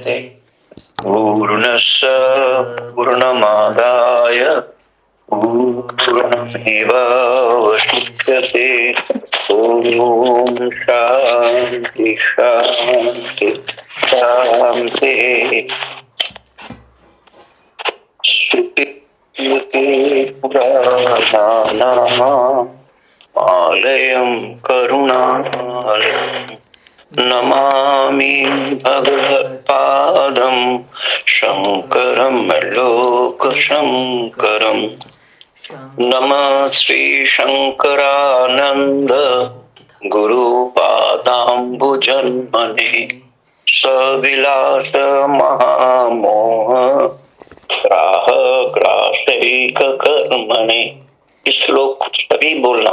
मुदच्यते पूर्णस्य पूर्णमादाय पूर्णमेवावशिष्यते ॐ शान्ति शान्ति शान्तिः। पुराणानाम् आलयं करुणालयम् नमामि भगवत्पादं शङ्करं लोकशङ्करम् नमः श्रीशङ्करानन्द गुरुपादाम्बुजन्मने सविलास महामोह ग्राह ग्रासैककर्मणे श्लोक सभी बोलना।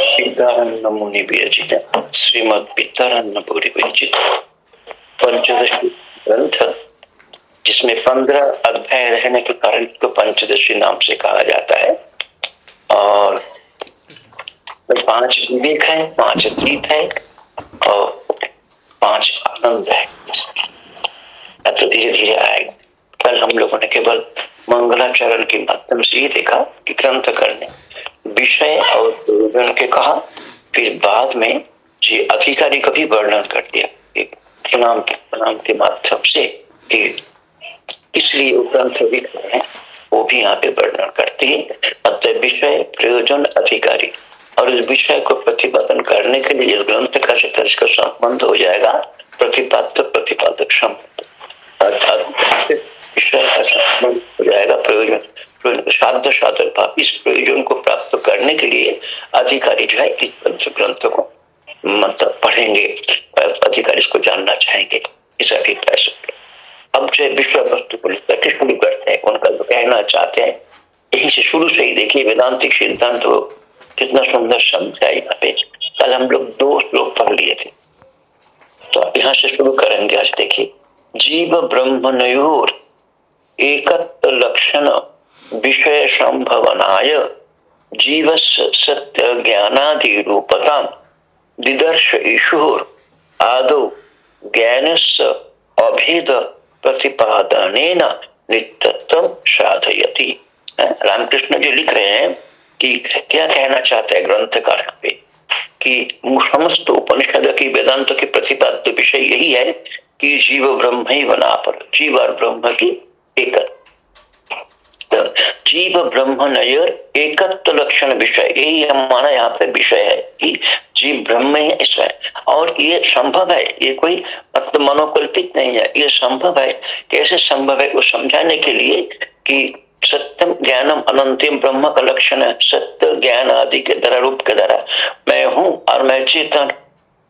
विलास मुनि विरचित। श्रीमद पितरन्न पूरी विरचित पंचदशी ग्रंथ जिसमें पंद्रह अध्याय रहने के कारण को पंचदशी नाम से कहा जाता है। और पाँच विवेक है, पाँच गीत है, और पाँच आनंद है। तो धीरे धीरे आएगा कल हम लोगों ने केवल मंगलाचरण के माध्यम से ये देखा कि ग्रंथ करने विषय और प्रयोजन के कहा, फिर बाद में जी अधिकारी का भी वर्णन कर दिया। प्रणाम प्रणाम के माध्यम से कि इसलिए ग्रंथ रहे हैं, वो भी यहाँ पे वर्णन करते हैं। अतः विषय प्रयोजन अधिकारी। और इस विषय को प्रतिपादन करने के लिए इस ग्रंथ का से इसका संबंध हो जाएगा, प्रतिपाद्य, प्रतिपादक संबंध। अर्थात विषय का संबंध हो जाएगा, प्रयोजन। साध्य साधक भाव इस प्रयोजन को प्राप्त करने के लिए अधिकारी जो है इस पंच ग्रंथ को मतलब पढ़ेंगे अधिकारी इसको जानना चाहेंगे। इस अभिप्राय से। अब जो विषय वस्तु को लेकर के शुरू करते हैं, उनका जो कहना चाहते हैं, यही से शुरू से ही देखिए वेदांतिक सिद्धांत तो कितना सुंदर शब्द है यहाँ पे। कल हम लोग दो श्लोक पढ़ लिए थे। तो यहाँ से शुरू करेंगे आज देखिए। जीव ब्रह्म नयोर एकत्र लक्षण विषय संभवनाय जीव सत्य ज्ञानादि रूपता दिदर्श ईश्वर आदो ज्ञानस्य अभेद प्रतिपादन नित्यत्व साधयति। रामकृष्ण जी लिख रहे हैं कि क्या कहना चाहते हैं ग्रंथकार पे कि समस्त उपनिषद की वेदांत के प्रतिपाद्य विषय यही है कि जीव ब्रह्म ही बना पर जीव और ब्रह्म की एक जीव, ब्रह्म नयर एकत्व लक्षण विषय, यही हमारा यहाँ पे विषय है कि जीव, ब्रह्म ही ऐसा है। और ये संभव है, ये कोई मनोकल्पित नहीं है। ये संभव है, कैसे संभव है, वो समझाने के लिए कि सत्यम ज्ञानम अनंतिम ब्रह्म का लक्षण है। सत्य ज्ञान आदि के द्वारा रूप के द्वारा मैं हूँ और मैं चेतन।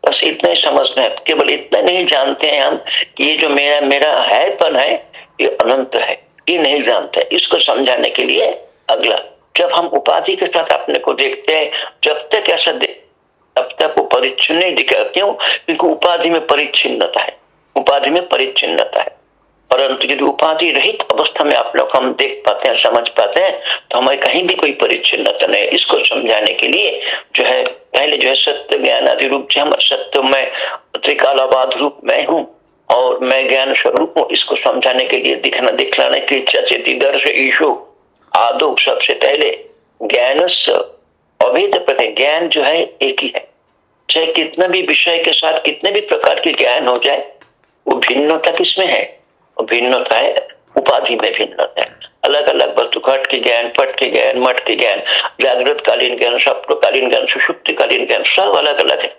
बस इतना ही समझना है। केवल इतना नहीं जानते हैं हम कि ये जो मेरा मेरा है पन है, ये अनंत है। ये नहीं जानते। इसको समझाने के लिए अगला, जब हम उपाधि के साथ अपने को देखते हैं, जब तक ऐसा तब तक वो परिच्छिन्न नहीं दिखेगा। क्यों? क्योंकि उपाधि में परिच्छिन्नता है। उपाधि में परिच्छिन्नता है। परंतु यदि उपाधि रहित अवस्था में आप लोग हम देख पाते हैं, समझ पाते हैं तो हमें कहीं भी कोई परिच्छिन्नता नहीं इसको समझाने के लिए जो है, पहले जो है सत्य ज्ञान आदि रूप से हम सत्य में, त्रिकालाबाद रूप में हूँ। और मैं ज्ञान स्वरूप हूँ, इसको समझाने के लिए, दिखना, दिखलाने की इच्छा से दर्श ईशु आदो सबसे पहले ज्ञान अभेद प्रति ज्ञान जो है, एक ही है। चाहे कितना भी विषय के साथ, कितने भी प्रकार के ज्ञान हो जाए, वो भिन्नता किसमें है? वो भिन्नता है, उपाधि में भिन्नता है। अलग अलग वस्तु घट के ज्ञान, पट के ज्ञान, मठ के ज्ञान जागृत कालीन ज्ञान स्वप्नकालीन ज्ञान सुषुप्ति कालीन ज्ञान, सब अलग अलग है।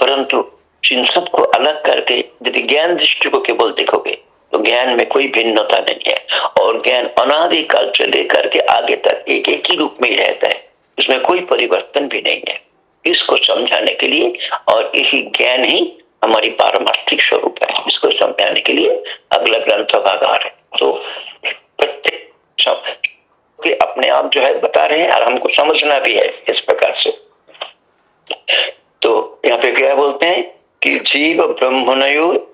परंतु इन सबको अलग करके यदि ज्ञान दृष्टि को केवल देखोगे तो ज्ञान में कोई भिन्नता नहीं है। और ज्ञान अनादिकाल से लेकर के आगे तक एक एक ही रूप में ही रहता है। इसमें कोई परिवर्तन भी नहीं है। इसको समझाने के लिए और यही ज्ञान ही हमारी पारमार्थिक स्वरूप है। इसको समझाने के लिए अगला ग्रंथ भागार है। तो प्रत्येक अपने आप जो है बता रहे हैं और हमको समझना भी है इस प्रकार से। तो यहाँ पे क्या बोलते हैं? कि जीव ब्रह्म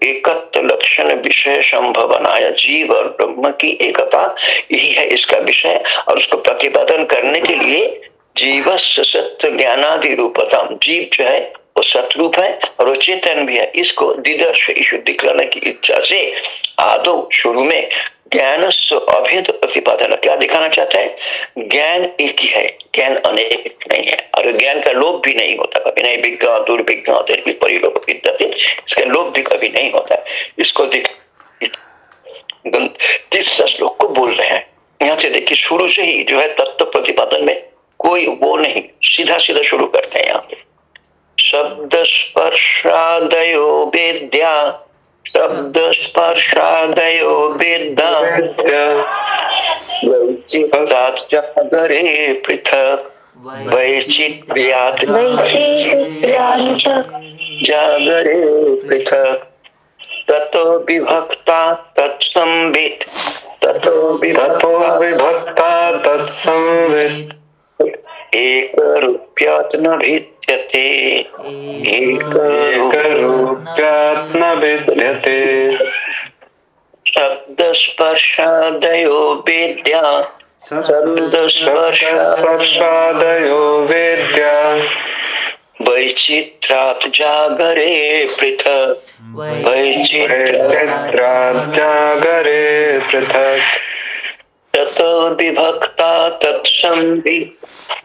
एकत्व लक्षण विषय संभव बनाया जीव और ब्रह्म की एकता, यही है इसका विषय। और उसको प्रतिपादन करने के लिए जीव सत्य ज्ञानादि रूपता जीव जो है वो सतरूप है और वो चेतन भी है। इसको दिदर्श ईश्वर दिखलाने की इच्छा से आदो शुरू में ज्ञान अभेद प्रतिपादन क्या दिखाना चाहता है? ज्ञान एक ही है, ज्ञान अनेक नहीं है। और ज्ञान का लोभ भी नहीं होता, कभी नहीं विज्ञा, दुर्विज्ञा परिलोक इसका लोभ भी कभी नहीं होता इसको देख तीसरा श्लोक को बोल रहे हैं। यहाँ से देखिए, शुरू से ही जो है तत्व प्रतिपादन में कोई वो नहीं सीधा सीधा शुरू करते हैं यहाँ पे। शब्द वेद्या। शब्द स्पर्शादयो वेदा वैचित्रात्रे पृथक। वैचित्र्यात् जागरे पृथक। ततो विभक्ता तत्संवित। ततो विभक्ता तत्संवित। रूप्यात् न भिद्यते एक रूप्यात् न भिद्यते शब्द स्पर्शादयो वेद्या। शब्द वेद्या। वैचित्रात् जागरे पृथक्। वैचित्रात् जागरे पृथक्। ततो विभक्ता तत्संवित्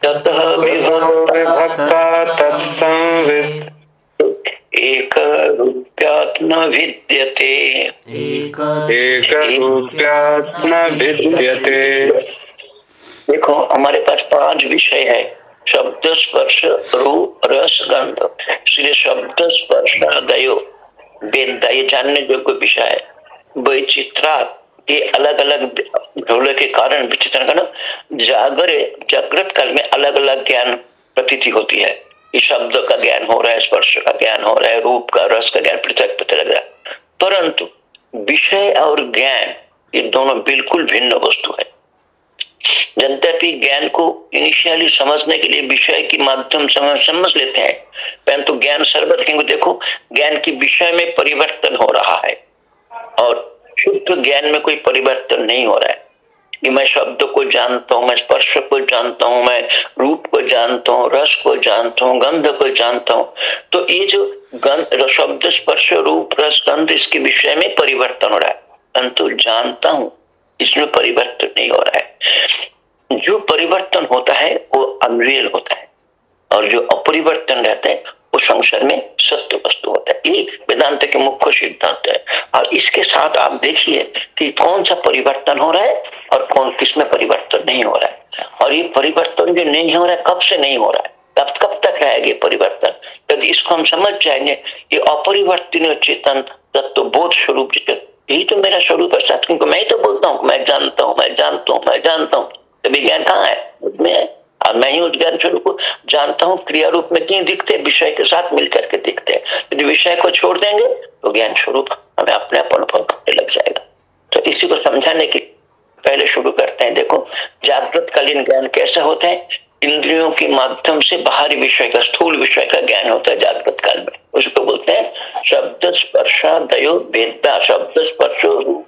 ततः विभक्ता तत्संवित् एक विद्यते एक विद्यते देखो हमारे पास पाँच विषय है। शब्द स्पर्श रूप रस गंध। इसलिए शब्द स्पर्श दयो वेद ये जानने योग्य विषय है। वैचित्रा ये अलग अलग ढोले के कारण विचित्र का जागर, जागृत काल में अलग अलग ज्ञान प्रतीति होती है। इस शब्द का ज्ञान हो रहा है, स्पर्श का ज्ञान हो रहा है, रूप का, रस का ज्ञान, पृथक पृथक लग रहा है परंतु विषय और ज्ञान, ये दोनों बिल्कुल भिन्न वस्तु है। यद्यपि ज्ञान को इनिशियली समझने के लिए विषय के माध्यम समझ समझ लेते हैं, परंतु ज्ञान सर्वत क्योंकि देखो, ज्ञान की विषय में परिवर्तन हो रहा है। और शुद्ध ज्ञान में कोई परिवर्तन नहीं हो रहा है। कि मैं शब्द को जानता हूँ, मैं स्पर्श को जानता हूँ, मैं रूप को जानता हूँ, रस को जानता हूँ, गंध को जानता हूँ। तो ये जो गंध शब्द, स्पर्श, रूप, रस, गंध, इसके विषय में परिवर्तन हो रहा है। परंतु जानता हूँ, इसमें परिवर्तन नहीं हो रहा है। जो परिवर्तन होता है, वो अनरियल होता है। और जो अपरिवर्तन रहता है संसार में सत्य वस्तु होता है। ये वेदांत के मुख्य सिद्धांत है। और इसके साथ आप देखिए कि कौन सा परिवर्तन हो रहा है और कौन किसमें परिवर्तन नहीं हो रहा है। और ये परिवर्तन जो नहीं हो रहा है, कब से नहीं हो रहा है? तब, कब तक रहेगा परिवर्तन? यदि इसको हम समझ जाएँगे, ये अपरिवर्तनीय चेतन तत्व बोध स्वरूप यही तो मेरा स्वरूप है। साथ क्योंकि मैं तो बोलता हूँ, मैं जानता हूँ, मैं जानता हूँ, मैं जानता हूँ। तो विज्ञान कहाँ है? उसमें है। और मैं ही उद्गान स्वरूप को जानता हूँ क्रिया रूप में क्यों दिखते विषय के साथ मिलकर के दिखते हैं। यदि विषय को छोड़ देंगे तो ज्ञान स्वरूप हमें अपने आप अनुभव करने लग जाएगा। तो इसी को समझाने की पहले शुरू करते हैं। देखो जागृत कालीन ज्ञान कैसे होते है? इंद्रियों के माध्यम से बाहरी विषय का, स्थूल विषय का ज्ञान होता है जागृत काल में। उसको बोलते हैं शब्द स्पर्शा दयो वेदता, शब्द स्पर्श रूप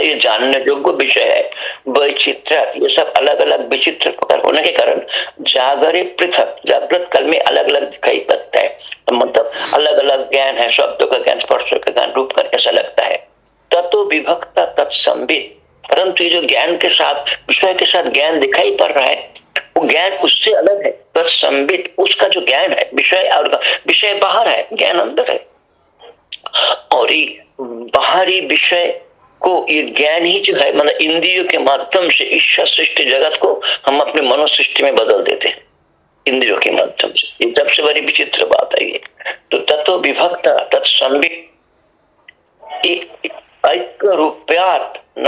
ये जानने योग्य विषय है। वैचित्र ये सब अलग अलग विचित्र प्रकार होने के कारण जागरे पृथक, जागृत काल में अलग अलग दिखाई पड़ता है। मतलब अलग अलग ज्ञान है, शब्दों का ज्ञान, स्पर्श का ज्ञान, रूप का ऐसा लगता है। तत्व विभक्ता तत्संबित परंतु ये जो ज्ञान के साथ, विषय के साथ ज्ञान दिखाई पड़ रहा है वो ज्ञान उससे अलग है बस संबित उसका जो ज्ञान है, विषय और विषय बाहर है, ज्ञान अंदर है। और ये बाहरी विषय को ये ज्ञान ही जो है मतलब इंद्रियों के माध्यम से, ईश्वर सृष्टि जगत को हम अपने मनोसृष्टि में बदल देते हैं, इंद्रियों के माध्यम से। ये सबसे बड़ी विचित्र बात है ये। तो तत्व विभक्त, तत्संबित रूपयात न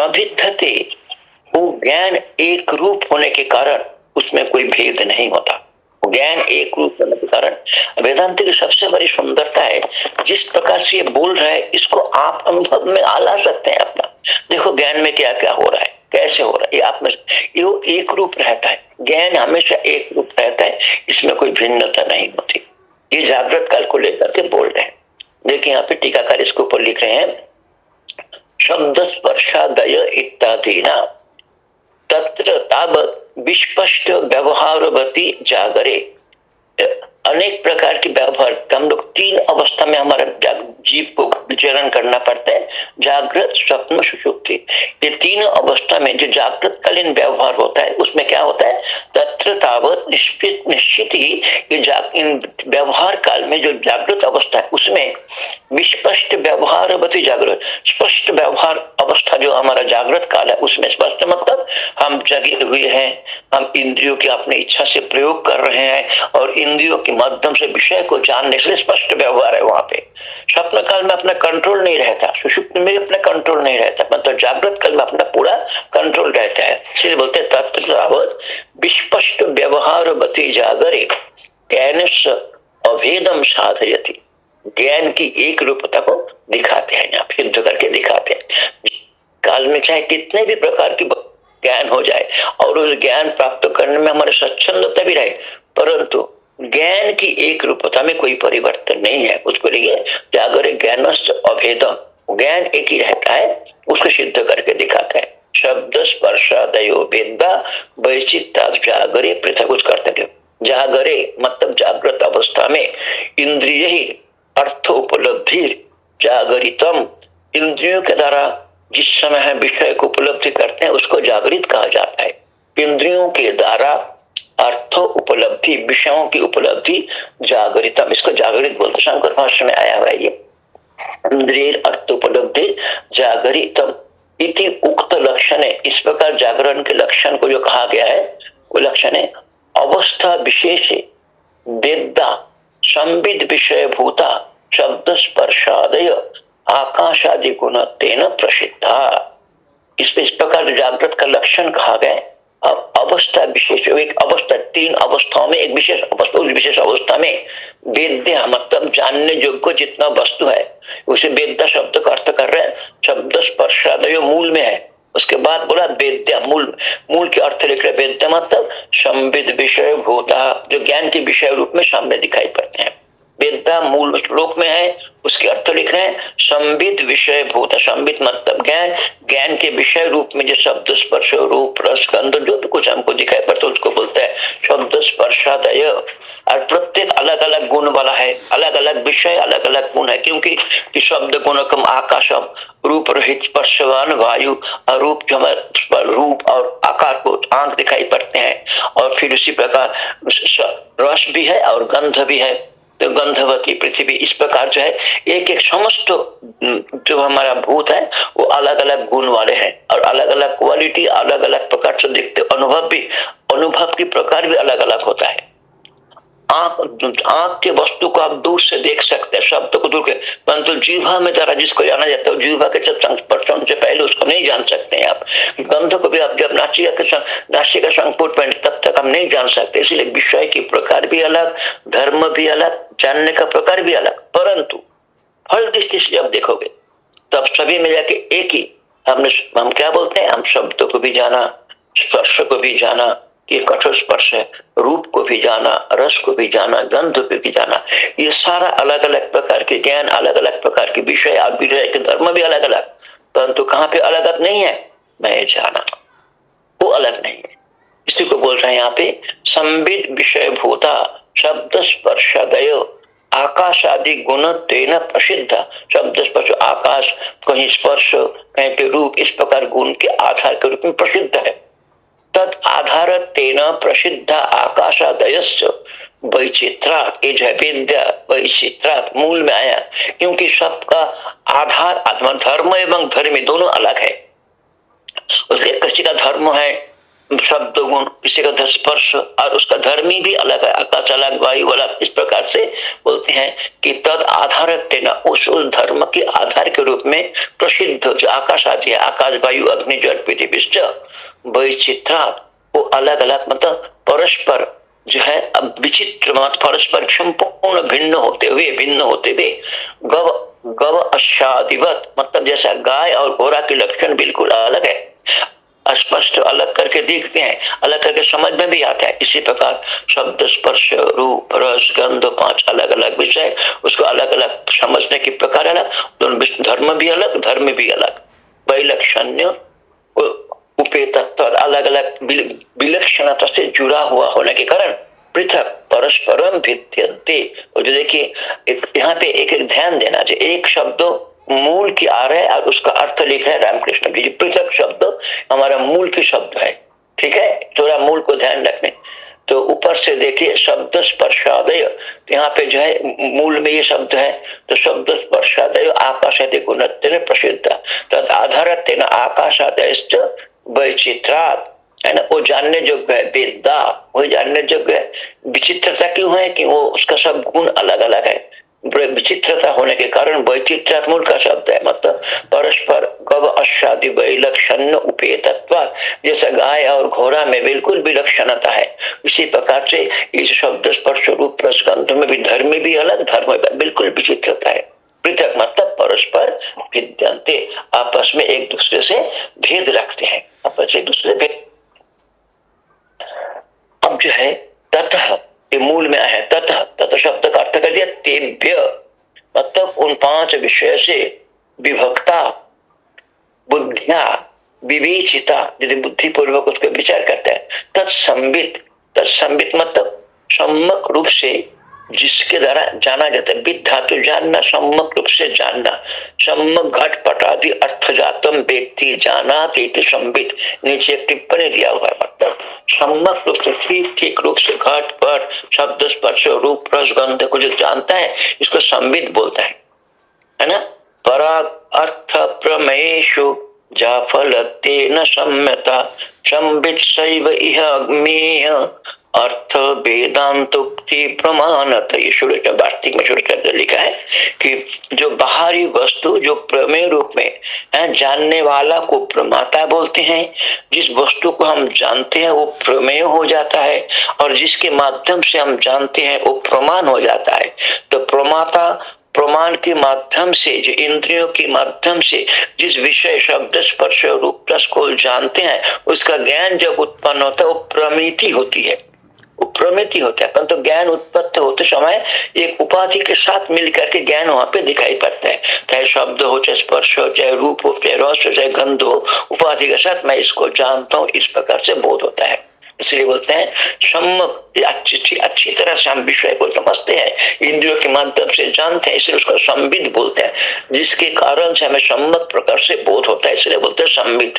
वो ज्ञान एक रूप होने के कारण उसमें कोई भेद नहीं होता। ज्ञान एक रूप होने के कारण। वेदांत की सबसे बड़ी सुंदरता है, जिस प्रकार से ये बोल रहा है, इसको आप अनुभव में आला सकते हैं अपना। देखो ज्ञान में क्या क्या हो रहा है, कैसे हो रहा है, ये आप में ये एक रूप रहता है। ज्ञान हमेशा एक रूप रहता है, इसमें कोई भिन्नता नहीं होती। ये जागृत काल को लेकर के बोल रहे हैं। देखिए यहाँ पे टीकाकार इसके ऊपर लिख रहे हैं, शब्द स्पर्शादय इत्यादि ना तत्र तावत् विस्पष्ट व्यवहारवती जागरे। अनेक प्रकार के व्यवहार। हम लोग तीन अवस्था में हमारा जीव को विचरण करना पड़ता है, जागृत, स्वप्न सुषुप्ति ये तीन अवस्था में जो जागृत कालीन व्यवहार होता है, उसमें क्या होता है? तत्र तावत निश्चित निश्चित ही ये व्यवहार काल में जो जागृत अवस्था है, उसमें विस्पष्ट व्यवहार जागृत। स्पष्ट व्यवहार अवस्था जो हमारा जागृत काल है, उसमें स्पष्ट मतलब हम जगे हुए हैं, हम इंद्रियों की अपनी इच्छा से प्रयोग कर रहे हैं और इंद्रियों के माध्यम से विषय को जानने से स्पष्ट व्यवहार है वहाँ पे। स्वप्न काल में अपना कंट्रोल नहीं रहता सुषुप्त में अपना कंट्रोल नहीं रहता। मतलब जागृत काल में अपना पूरा कंट्रोल रहता है। इसलिए बोलते तत्व विस्पष्ट व्यवहार बती जागरे ज्ञान अभेदम साधयती। ज्ञान की एक रूपता को दिखाते हैं यहाँ सिद्ध करके दिखाते हैं। काल में चाहे कितने भी प्रकार की ज्ञान हो जाए, और उस ज्ञान प्राप्त करने में हमारे स्वच्छंदता भी रहे, परंतु ज्ञान की एक रूपता में कोई परिवर्तन नहीं है। उसको लिए जागर ज्ञान अभेदम। ज्ञान एक ही रहता है, उसको सिद्ध करके दिखाता है। शब्द स्पर्शादयो वेदा जागरे पृथक कुछ करते जागरे मतलब जागृत अवस्था में, इंद्रिय ही अर्थ उपलब्धि जागरितम। इंद्रियों के द्वारा जिस समय विषय को उपलब्धि करते हैं, उसको जागृत कहा जाता है। इंद्रियों के द्वारा अर्थ उपलब्धि, विषयों की उपलब्धि जागृतम इसको जागृत बोलते शंकर भाष्य में आया हुआ ये। इंद्रिय अर्थ उपलब्धि जागृतम इति उक्त लक्षण है। इस प्रकार जागरण के लक्षण को जो कहा गया है, वो लक्षण है अवस्था विशेष वेदा संविद विषय भूता, शब्द स्पर्शादय, आकाशादि गुण तेन प्रसिद्धा। इस इस प्रकार जागृत का लक्षण कहा गया अवस्था विशेष, एक अवस्था, तीन अवस्थाओं में एक विशेष अवस्था, उस विशेष अवस्था में वेद्य मतलब जानने योग्य जितना वस्तु है, उसे वेद्य शब्द का अर्थ कर रहे हैं। शब्द स्पर्शादय मूल में है। उसके बाद बोला वेद्य मूल मूल के अर्थ लिख रहे वेद्य मतलब संविद विषय भूता, जो ज्ञान के विषय रूप में सामने दिखाई पड़ते हैं। वेदता मूल श्लोक में है, उसके अर्थ लिख रहे हैं संबित विषय भूत संबित मतलब ज्ञान ज्ञान के विषय रूप में जो शब्द स्पर्श रूप, रस, गंध, जो भी कुछ हमको दिखाई पड़ता है, उसको बोलते हैं शब्द स्पर्शादय। और प्रत्येक अलग अलग गुण वाला है अलग अलग विषय अलग अलग गुण है, क्योंकि कि शब्द गुणकम आकाशम, रूप रहित स्पर्शवान वायु, अरूप जो रूप और आकार को आँख दिखाई पड़ते हैं। और फिर उसी प्रकार रस भी है और गंध भी है। तो गंधवती पृथ्वी। इस प्रकार जो है एक एक समस्त जो हमारा भूत है, वो अलग अलग गुण वाले हैं और अलग अलग क्वालिटी अलग अलग प्रकार से देखते। अनुभव भी, अनुभव की प्रकार भी अलग अलग होता है। आँख आँख के वस्तु को आप दूर से देख सकते हैं। शब्द को दूर के परंतु जीवा में जरा जिसको जाना जाता है जीवा के संस्पर्शन से पहले उसको नहीं जान सकते हैं आप। गंध को भी आप जब नाचिका के नासिका संकुट में तब तक हम नहीं जान सकते। इसलिए विषय की प्रकार भी अलग, धर्म भी अलग, जानने का प्रकार भी अलग। परंतु फल दृष्टि से जब देखोगे, तब सभी में जाके एक ही, हमने हम क्या बोलते हैं? हम शब्दों को भी जाना, स्पर्श को भी जाना ये कठोर स्पर्श है। रूप को भी जाना, रस को भी जाना, गंध को भी जाना, ये सारा अलग अलग प्रकार के ज्ञान अलग अलग प्रकार के विषय और विषय के धर्म भी अलग अलग परंतु कहाँ पे अलग अलग नहीं है? मैं जाना वो अलग नहीं है। इसी को बोल रहे हैं यहाँ पे संबित विषय भूता, शब्द स्पर्श दय आकाश आदि गुण तेन प्रसिद्ध। शब्द स्पर्श, आकाश, कहीं स्पर्श, कहीं पे रूप, इस प्रकार गुण के आधार के रूप में प्रसिद्ध है। तद आधार तेना प्रसिद्ध आकाशादय वैचित्रात, ये जो है वैचित्रात मूल में आया, क्योंकि सबका आधार आत्मा, धर्म एवं धर्म दोनों अलग है। उसके किसी का धर्म है, शब्द, गुण, किसी का स्पर्श, और उसका धर्मी भी अलग है। आकाश अलग, वायु अलग, इस प्रकार से बोलते हैं कि तद आधार तेना उस उस धर्म के आधार के रूप में प्रसिद्ध जो आकाश आदि है, आकाश, वायु, अग्नि, जल, पृथ्वी वैचित्रा वो अलग अलग मतलब परस्पर जो है, अब विचित्र मत परस्पर संपूर्ण भिन्न होते हुए, भिन्न होते हुए, गव गव अशादिवत मतलब जैसा गाय और घोड़ा के लक्षण बिल्कुल अलग है। स्पष्ट अलग करके देखते हैं, अलग करके समझ में भी आता है। इसी प्रकार शब्द स्पर्श, रूप, रस, गंध, पाँच अलग अलग विषय, उसको अलग अलग समझने के प्रकार अलग, दोनों धर्म भी अलग, धर्म भी अलग। वैलक्षण्य उपेतत्व अलग अलग विलक्षणता से जुड़ा हुआ होने के कारण पृथक परस्परम भिद्यंते और जो देखिए यहाँ पे एक एक ध्यान देना चाहिए। एक शब्द मूल की आ रहा है और उसका अर्थ लिख रहे हैं रामकृष्ण। जी पृथक शब्द हमारा मूल के शब्द है, ठीक है? थोड़ा मूल को ध्यान रखने। तो ऊपर से देखिए, शब्द स्पर्शादय। तो यहाँ पे जो है, मूल में ये शब्द है तो शब्द स्पर्शादय आकाश गुण प्रसिद्ध। तो आधार आकाशादय वैचित्रात है ना? वो जानने योग्य है वेदा वो जानने योग्य है। विचित्रता क्यों है कि वो उसका सब गुण अलग अलग है विचित्रता होने के कारण वैचित्र मूल का शब्द है। मतलब परस्पर गव अशादि वैलक्षण उपेतत्व। जैसा गाय और घोड़ा में बिल्कुल विलक्षणता है। इसी प्रकार से इस शब्द स्पर्श रूप प्रस्कंध में भी धर्म भी अलग, धर्म बिल्कुल विचित्रता है। पृथक मतलब परस्पर विद्यंते आपस में एक दूसरे से भेद रखते हैं। एक दूसरे भेद अब जो है, ततः, ये मूल में आया ततः तथा शब्द का अर्थ कर दिया, तेभ्य मतलब उन पाँच विषय से विभक्ता, बुद्धिया, विवेचिता, यदि बुद्धि पूर्वक उसको विचार करता है तत्संबित तत्संबित मतलब सम्मक रूप से जिसके द्वारा जाना जाता है। विद धातु जानना सम्मक रूप से जानना। सम्मक घट पटादि अर्थ जातम व्यक्ति जाना संबित नीचे टिप्पणी दिया हुआ मतलब सम्मक रूप से ठीक ठीक रूप से घट, पट, शब्द स्पर्श, रूप, रस, गंध को जो जानता है, इसको संबित बोलता है। है ना? पराग अर्थ प्रमेशु जाफल सम्यता संबित सैव इह अग्मेय अर्थ वेदांतोक्ति प्रमाणत। ये सूर्य वार्तिक में सूर्य लिखा है कि जो बाहरी वस्तु, जो प्रमेय रूप में है, जानने वाला को प्रमाता बोलते हैं। जिस वस्तु को हम जानते हैं, वो प्रमेय हो जाता है और जिसके माध्यम से हम जानते हैं, वो प्रमाण हो जाता है। तो प्रमाता प्रमाण के माध्यम से, जो इंद्रियों के माध्यम से, जिस विषय शब्द, स्पर्श रूप रस को जानते हैं, उसका ज्ञान जब उत्पन्न होता है, वो प्रमिति होती है। प्रमिति होता है। परंतु तो ज्ञान उत्पत्ति होते समय एक उपाधि के साथ मिलकर के ज्ञान वहाँ पे दिखाई पड़ता है। चाहे शब्द हो, चाहे स्पर्श हो, चाहे रूप हो, चाहे रस हो, चाहे गंध हो, उपाधि के साथ मैं इसको जानता हूँ, इस प्रकार से बोध होता है। इसलिए बोलते हैं सम्मक अच्छी अच्छी तरह से हम विषय को समझते हैं। इंद्रियों के माध्यम से जानते हैं, इसलिए उसको संबित बोलते हैं, जिसके कारण से हमें सम्मक प्रकार से बोध होता है। इसलिए बोलते हैं संबित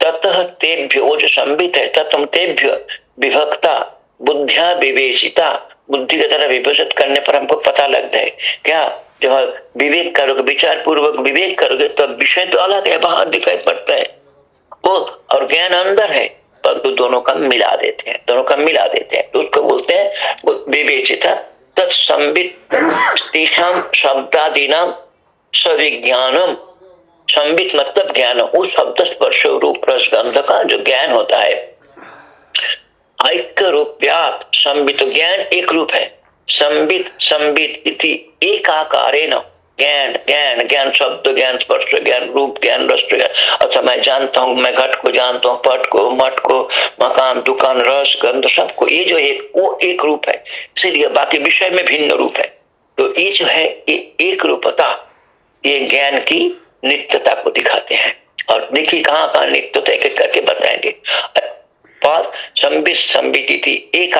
ततः तेभ्य, वो जो संबित है, तत्म तेभ्य, विभक्ता, बुद्धिया विवेचिता बुद्धि की तरह विभजित करने पर हमको पता लगता है। क्या? जब विवेक करोगे विचार पूर्वक विवेक करोगे तो विषय तो अलग है, बाहर दिखाई पड़ता है। वो और ज्ञान अंदर है। परंतु दोनों का मिला देते हैं, दोनों का मिला देते हैं। तो उसको बोलते हैं विवेचिता तत्संबित शब्दादि नाम सविज्ञानम संबित मतलब ज्ञान। उस शब्द स्पर्श रूप रसगंध का जो ज्ञान होता है। संबित ज्ञान एक रूप है। संबित संबित इति एक आकारे न ज्ञान ज्ञान ज्ञान शब्द, ज्ञान स्पर्श, ज्ञान रूप, ज्ञान रस, ज्ञान। अच्छा मैं जानता हूँ, मैं घट को जानता हूँ, पट को, मठ को, मकान, दुकान, रस, गंध, सबको। ये जो एक, वो एक रूप है। इसीलिए बाकी विषय में भिन्न रूप है। तो ये जो है, ये एक रूपता, ये ज्ञान की नित्यता को दिखाते हैं। और देखिए कहाँ कहाँ नित्यता एक एक करके बताएँगे। पास संबित संबित एक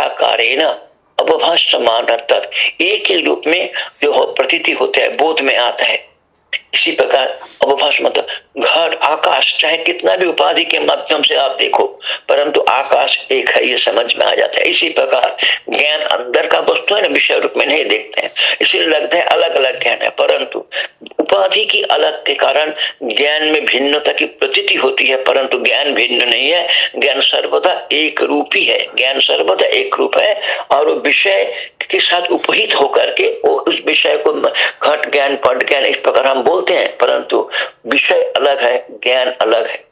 आकारेण अर्थात एक ही रूप में जो प्रतीति होते हैं बोध में आता है। इसी प्रकार अवभाष मतलब घर आकाश, चाहे कितना भी उपाधि के माध्यम से आप देखो, परंतु आकाश एक है, ये समझ में आ जाता है। इसी प्रकार ज्ञान अंदर का वस्तु है ना, विषय रूप में नहीं देखते हैं। इसीलिए लगता है अलग अलग ज्ञान है, परंतु उपाधि की अलग के कारण ज्ञान में भिन्नता की प्रतीति होती है, परंतु ज्ञान भिन्न नहीं है। ज्ञान सर्वदा एक रूप ही है ज्ञान सर्वदा एक रूप है, और विषय के साथ उपहित होकर के वो उस विषय को घट ज्ञान, पट ज्ञान, इस प्रकार हम बोलते हैं, परंतु विषय अलग है, ज्ञान अलग है।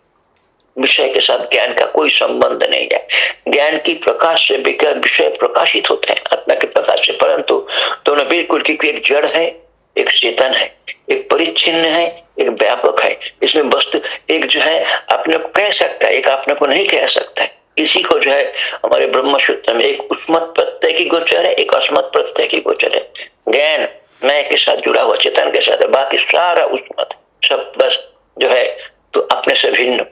विषय के साथ ज्ञान का कोई संबंध नहीं है। ज्ञान की प्रकाश से विषय प्रकाशित होते हैं, आत्मा के प्रकाश से, परंतु दोनों बिल्कुल क्योंकि एक जड़ है, एक चेतन है, एक परिच्छिन्न है, एक व्यापक है। इसमें वस्तु एक जो है अपने को कह सकता है, एक अपने को नहीं कह सकता है। इसी को जो है, हमारे ब्रह्म सूत्र में एक उस्मत प्रत्यय की गोचर है, एक अस्मत प्रत्यय की गोचर है। ज्ञान मैं के साथ जुड़ा हुआ चेतन के साथ है बाकी सारा उस्मत सब बस जो है तो अपने से भिन्न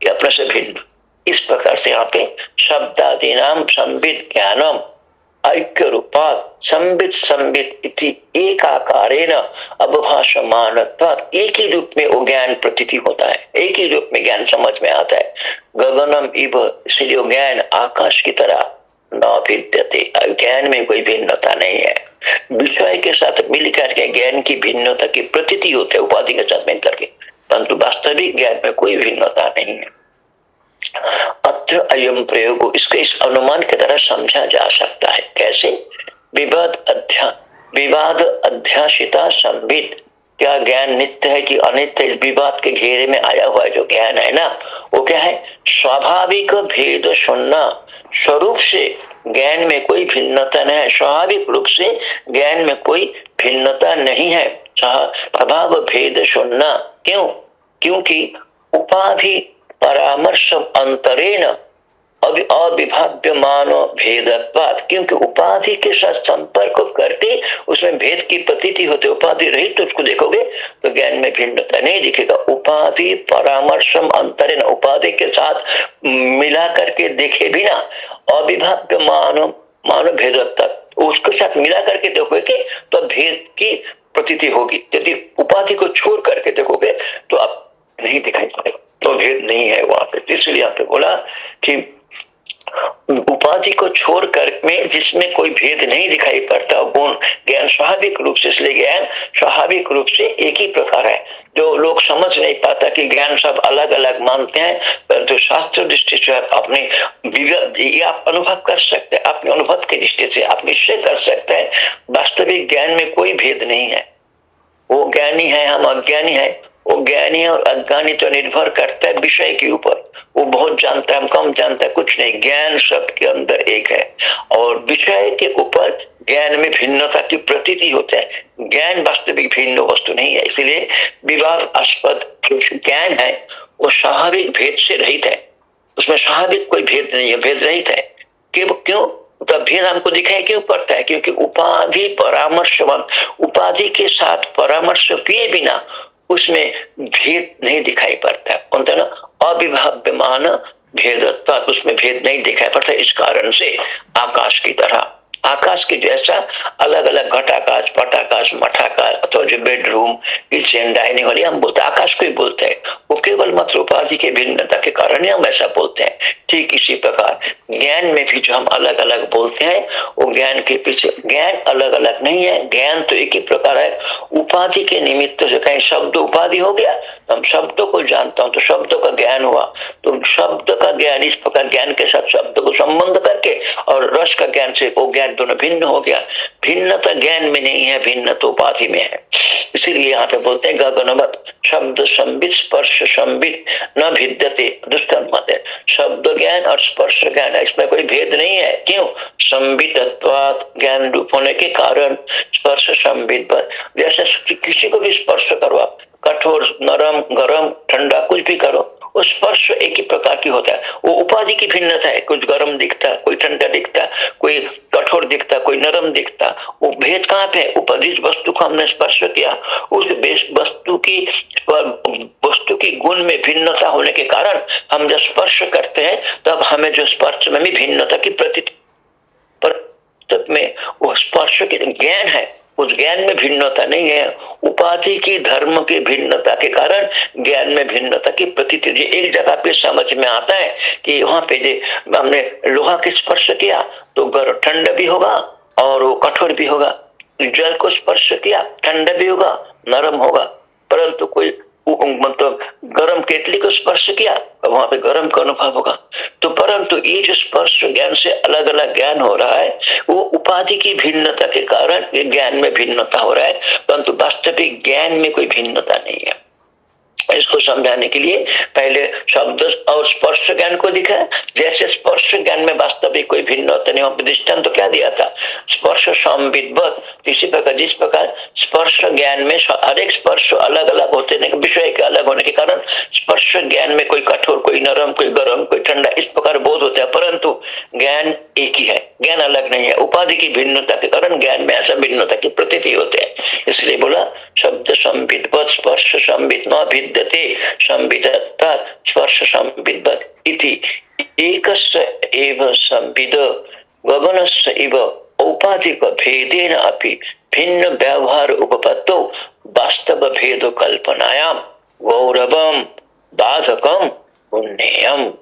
अपने से भिन्न। इस प्रकार से यहाँ पे शब्दादि नाम संबित ज्ञानम ऐक्य रूपात संबित संबित इति एक आकारेण अवभाषमान एक ही रूप में वो ज्ञान प्रतीति होता है, एक ही रूप में ज्ञान समझ में आता है। गगनम इव, इसलिए ज्ञान आकाश की तरह ज्ञान में कोई भिन्नता नहीं है। विषय के साथ मिलकर के ज्ञान की भिन्नता की प्रतीति होते उपाधि के साथ मिलकर के। परंतु वास्तविक ज्ञान में कोई भिन्नता नहीं है। अत्र अयम प्रयोग, इसके इस अनुमान की तरह समझा जा सकता है। कैसे? विवाद अध्या, विवाद अध्याशिता संबित क्या ज्ञान नित्य है कि अनित्य इस विवाद के घेरे में आया हुआ जो ज्ञान है ना, वो क्या है? स्वाभाविक भेद सुनना। स्वरूप से ज्ञान में कोई भिन्नता नहीं है। स्वाभाविक रूप से ज्ञान में कोई भिन्नता नहीं है। प्रभाव भेद सुनना। क्यों? क्योंकि उपाधि परामर्श अंतरेण अभी अविभाव्य मानो भेदत्वाद क्योंकि उपाधि के साथ संपर्क करके उसमें भेद की प्रतीति होते उपाधि रही तो उसको देखोगे तो ज्ञान में भिन्नता नहीं दिखेगा। उपाधि, परामर्शम, अंतरेण, उपाधि के साथ मिला करके देखे बिना अविभाव्य मानो मानो भेदत्व, उसके साथ मिला करके देखोगे तो भेद की प्रतीति होगी। यदि उपाधि को छोड़ करके देखोगे तो आप नहीं दिखाई पड़ेगा तो भेद नहीं है वहाँ पे। तो इसलिए आपने बोला कि उपाधि को छोड़कर में जिसमें कोई भेद नहीं दिखाई पड़ता गुण ज्ञान स्वाभाविक रूप से, इसलिए ज्ञान स्वाभाविक रूप से एक ही प्रकार है। जो लोग समझ नहीं पाता कि ज्ञान सब अलग अलग मानते हैं, परंतु शास्त्र दृष्टि से अपने आप अनुभव कर सकते हैं, अपने अनुभव की दृष्टि से आप निश्चय कर सकते हैं, वास्तविक ज्ञान में कोई भेद नहीं है। वो ज्ञानी है, हम अज्ञानी है। वो ज्ञानी और अज्ञानी तो निर्भर करता है विषय के ऊपर। वो बहुत जानता है, हम कम जानता है, कुछ नहीं। ज्ञान सबके अंदर एक है। और विषय के ऊपर ज्ञान में भिन्नता की प्रतीति होता है। ज्ञान वास्तविक भिन्न वस्तु नहीं है। इसलिए विवादास्पद ज्ञान है, वो स्वाभाविक भेद से रहित है। उसमें स्वाभाविक कोई भेद नहीं है। भेद रहित है। क्यों? तो भेद हमको दिखाई क्यों पड़ता है? क्योंकि उपाधि परामर्श उपाधि के साथ परामर्श किए बिना उसमें भेद नहीं दिखाई पड़ता। है ना, अविभाव्यमान भेद उसमें भेद नहीं दिखाई पड़ता, इस कारण से आकाश की तरह। आकाश के जैसा अलग अलग घटाकाश, पटाकाश, मठाकाश अथवा जो बेडरूम किचन डाइनिंग हॉल हम बोलते हैं। आकाश को ही बोलते हैं। वो केवल मात्र उपाधि के भिन्नता के कारण ही हम ऐसा बोलते हैं। ठीक इसी प्रकार, ज्ञान में भी जो हम अलग अलग बोलते हैं, वो ज्ञान के पीछे, ज्ञान अलग अलग नहीं है। ज्ञान तो एक ही प्रकार है। उपाधि के निमित्त से कहीं शब्द उपाधि हो गया तो हम शब्दों को जानता हूँ तो शब्दों का ज्ञान हुआ। तो शब्द का ज्ञान, इस प्रकार ज्ञान के साथ शब्द को संबंध करके और रस का ज्ञान से वो ज्ञान दोनों भिन्न हो गया। भिन्नता ज्ञान में नहीं है भिन्न तो उपाधि में है। इसीलिए यहाँ पे बोलते हैं गगनवत शब्द संबित स्पर्श संबित न भिद्यते दुष्ट मत है। शब्द ज्ञान और स्पर्श ज्ञान इसमें कोई भेद नहीं है। क्यों? संबित ज्ञान रूप होने के कारण स्पर्श संबित जैसे किसी को भी स्पर्श करो कठोर, नरम, गरम, ठंडा, कुछ भी करो स्पर्श एक ही प्रकार की होता है। वो उपाधि की भिन्नता है। कुछ गर्म दिखता, कोई ठंडा दिखता, कोई कठोर दिखता, कोई नरम दिखता। वो भेद कहाँ पे उपदित वस्तु को हमने स्पर्श किया। उस वस्तु की वस्तु की गुण में भिन्नता होने के कारण हम जब स्पर्श करते हैं, तब हमें जो स्पर्श में भी भिन्नता की प्रती पर में वो स्पर्श के ज्ञान है। उस ज्ञान में भिन्नता नहीं है। उपाधि की धर्म की भिन्नता के कारण ज्ञान में भिन्नता की प्रतीति एक जगह पे समझ में आता है कि वहाँ पे जे हमने लोहा के स्पर्श किया तो ठंड भी होगा और वो कठोर भी होगा। जल को स्पर्श किया, ठंड भी होगा, नरम होगा। परंतु कोई मतलब गर्म केतली को स्पर्श किया वहाँ पे गर्म का अनुभव होगा। तो परंतु ये जो स्पर्श ज्ञान से अलग अलग ज्ञान हो रहा है, वो उपाधि की भिन्नता के कारण ये ज्ञान में भिन्नता हो रहा है, परंतु वास्तविक ज्ञान में कोई भिन्नता नहीं है। इसको समझाने के लिए पहले शब्द और स्पर्श ज्ञान को दिखा। जैसे स्पर्श ज्ञान में वास्तविक कोई भिन्न होता नहीं प्रतिष्ठान तो क्या दिया था? स्पर्श संविद्वत, इसी प्रकार जिस प्रकार स्पर्श ज्ञान में हर एक स्पर्श अलग अलग होते विषय के अलग होने के कारण स्पर्श ज्ञान में कोई कठोर, कोई नरम, कोई गर्म, कोई ठंडा, इस प्रकार बोध होता है। परंतु ज्ञान एक ही है, ज्ञान अलग नहीं है। उपाधि की भिन्नता के कारण ज्ञान में ऐसा भिन्नता की प्रतीति होते हैं। इसलिए बोला, शब्द संविद्वत, स्पर्श संविद भिद्यते संविदता स्पर्श संविद्वत इति। एकस्य एव संविद, गगनस्य इव औपाधिक भेदेन अपि भिन्न व्यवहार उपपत्तो वास्तव भेद कल्पनायाम गौरवम बाधकम पुण्यम।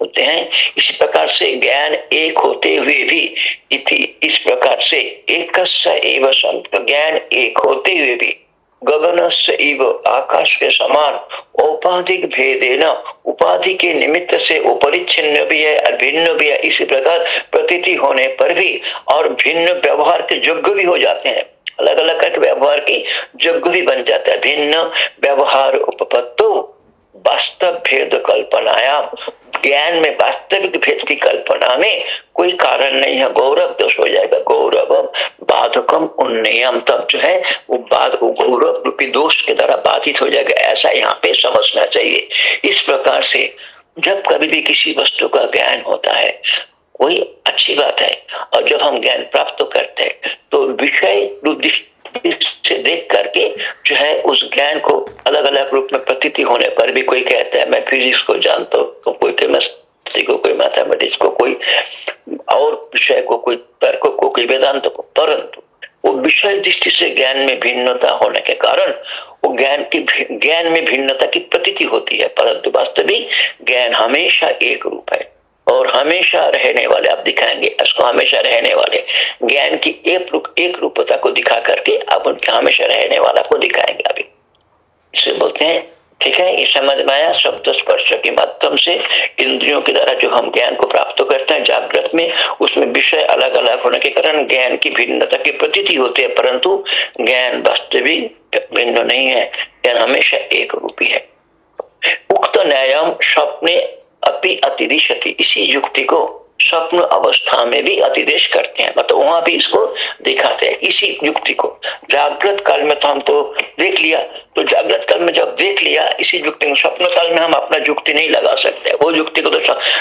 होते हैं। इस प्रकार से ज्ञान एक होते हुए भी इति इस प्रकार से एक ज्ञान एक होते हुए भी गगन से इव आकाश के समान औपाधिक भेदे न उपाधि के निमित्त से उपरिच्छिन्न भी है और भिन्न भी है इसी प्रकार प्रतीति होने पर भी और भिन्न व्यवहार के योग्य भी हो जाते हैं। अलग अलग करके व्यवहार की योग्य भी बन जाता है। भिन्न व्यवहार उपपत्तो वास्तव भेद कल्पनायाम ज्ञान में वास्तविक भेद की कल्पना में कोई कारण नहीं है। गौरव दोष हो जाएगा। गौरव बाधकम उन्नयम। तब जो है, वो वो गौरव रूपी दोष के द्वारा बाधित हो जाएगा। ऐसा यहाँ पे समझना चाहिए। इस प्रकार से जब कभी भी किसी वस्तु का ज्ञान होता है, कोई अच्छी बात है, और जब हम ज्ञान प्राप्त करते हैं तो विषय से देख करके जो है उस ज्ञान को अलग अलग रूप में प्रतीति होने पर भी कोई कहता है, मैं फिजिक्स को जानता हूँ तो कोई केमिस्ट्री को, कोई मैथमेटिक्स को, कोई और विषय को, कोई तर्क को, कोई वेदांत को। परंतु वो विषय दृष्टि से ज्ञान में भिन्नता होने के कारण वो ज्ञान की ज्ञान में भिन्नता की प्रतीति होती है, परंतु वास्तविक ज्ञान हमेशा एक रूप है। और हमेशा रहने वाले, आप दिखाएँगे इसको हमेशा रहने वाले, ज्ञान की एक रूप, एक रूपता को दिखा करके आप उनके हमेशा रहने वाला को दिखाएँगे अभी। इसे बोलते हैं, ठीक है, ये समझ में आया? शब्द स्पर्श के माध्यम से इंद्रियों के द्वारा जो हम ज्ञान को प्राप्त करते हैं, जागृत में, उसमें विषय अलग अलग होने के कारण ज्ञान की भिन्नता की प्रतीति होती है, परंतु ज्ञान वास्तविक भिन्न नहीं है, ज्ञान हमेशा एक रूपी है। उक्त न्यायम स्वप्ने अपि अतिदिशति। इसी युक्ति को स्वप्न अवस्था में भी अतिदेश करते हैं। मतलब वहाँ भी इसको दिखाते हैं। इसी युक्ति को। जागृत काल में तो हम तो देख लिया। तो जागृत काल में जब देख लिया, इसी युक्ति में स्वप्न काल में हम अपना युक्ति नहीं लगा सकते। वो युक्ति को तो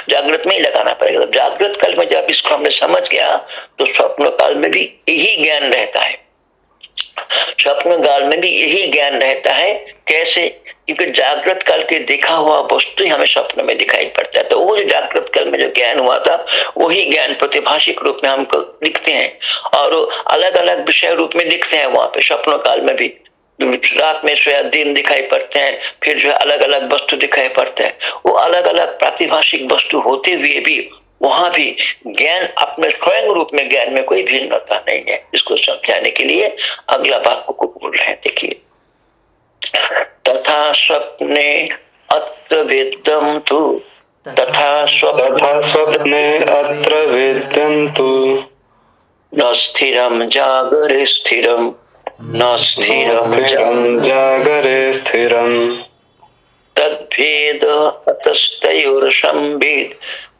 जागृत में ही लगाना पड़ेगा। तो जागृत काल में जब इसको हमने समझ गया तो स्वप्न काल में भी यही ज्ञान रहता है। स्वप्न काल में भी यही ज्ञान रहता है, कैसे क्योंकि जागृत काल के देखा हुआ वस्तु हमें स्वप्न में दिखाई पड़ता है। तो वो जो जागृत काल में जो ज्ञान हुआ था, वही ज्ञान प्रतिभाषिक रूप में हमको दिखते हैं और अलग अलग विषय रूप में दिखते हैं वहाँ पे स्वप्न काल में भी। रात में स्वयं दिन दिखाई पड़ते हैं, फिर जो है अलग अलग वस्तु दिखाई पड़ते हैं। वो अलग अलग प्रातिभाषिक वस्तु होते हुए भी वहाँ भी ज्ञान अपने स्वयं रूप में ज्ञान में कोई भिन्नता नहीं है। इसको समझाने के लिए अगला बात को बोल रहे हैं देखिए। तथा स्वप्ने अत्र वेद्यम तु। तथा तथा स्वप्ने अत्र वेद्यम तु। न स्थिरम जागरे स्थिरम न स्थिरम जागरे। स्थिरम तद्भेद अतस्तयोर्संविद।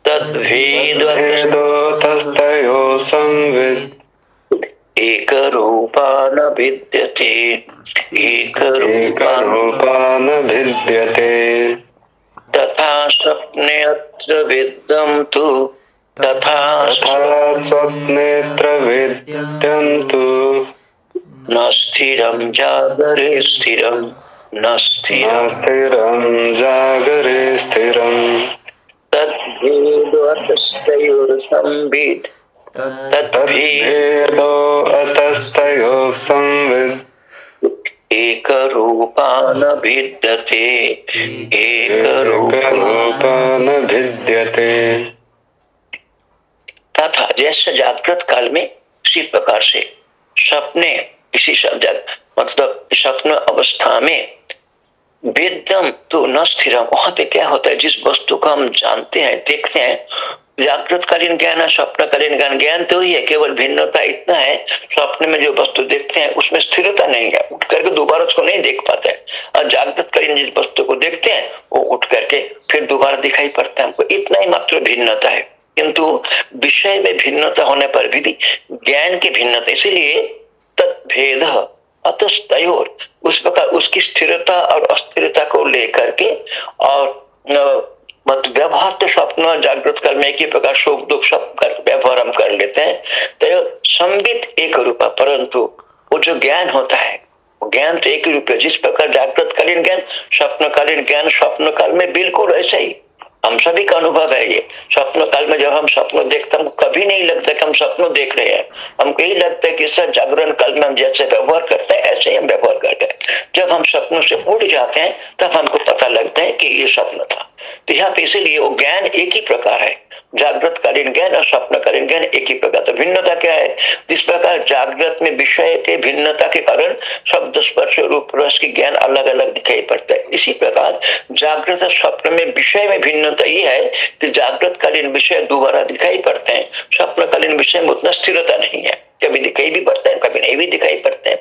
तद्भेद तस्तयो संविद एक रूपा न विद्यते एक न भिद्यते तथा स्वप्ने अत्र विद्यम तु। तथा स्वप्नेत्र विद्यम तु। न स्थिरम जागरे स्थिरम न स्थिरम जागरे स्थिरम। तद्भेद संविद तद्भेदो अतस्तयो संविद एक न भिद्यते एक न भिद्यते तथा जैसे जागृत काल में उसी प्रकार से सपने इसी शब्द मतलब स्वप्न अवस्था में वेदम तो न स्थिरम। वहाँ पे क्या होता है, जिस वस्तु को हम जानते हैं, देखते हैं, जागृतकालीन ज्ञान स्वप्नकालीन ज्ञान ज्ञान तो ही है, केवल भिन्नता इतना है, स्वप्न में जो वस्तु देखते हैं, उसमें स्थिरता नहीं है। उठ करके दोबारा उसको नहीं देख पाते हैं। और जागृतकालीन जिस वस्तु को देखते हैं, वो उठ करके फिर दोबारा दिखाई पड़ता है हमको। इतना ही मात्र भिन्नता है। किंतु विषय में भिन्नता होने पर भी ज्ञान की भिन्नता, इसीलिए तत्भेद अतस्तोर उस प्रकार उसकी स्थिरता और अस्थिरता को लेकर के और मत व्यवहार तो स्वप्न जागृत कर, में एक ही प्रकार सुख दुख सब कर, व्यवहार हम कर लेते हैं। तो संबित एक रूप परंतु वो जो ज्ञान होता है ज्ञान तो एक ही रूप है। जिस प्रकार जागृत कालीन ज्ञान, स्वप्नकालीन ज्ञान स्वप्न काल में बिल्कुल ऐसा ही। हम सभी का अनुभव है ये। स्वप्न काल में जब हम स्वप्न देखते हमको कभी नहीं लगता कि हम स्वप्न देख रहे हैं। हमको यही लगता है कि सर जागरण काल में हम जैसे व्यवहार करते हैं, ऐसे ही हम व्यवहार करते हैं। जब हम सपनों से उड़ जाते हैं, तब हमको पता लगता है कि ये स्वप्न था। तो यहाँ पे इसीलिए वो ज्ञान एक ही प्रकार है। जागृत कालीन ज्ञान और स्वप्न कालीन ज्ञान एक ही प्रकार। तो भिन्नता क्या है? जिस प्रकार जागृत में विषय के भिन्नता के कारण शब्द स्पर्श रूप रस की ज्ञान अलग अलग दिखाई पड़ता है। इसी प्रकार जागृत स्वप्न में विषय में भिन्नता ये है कि जागृत कालीन विषय दोबारा दिखाई पड़ते हैं। स्वप्न कालीन विषय में उतना स्थिरता नहीं है। कभी दिखाई भी पड़ते हैं, कभी नहीं भी दिखाई पड़ते हैं।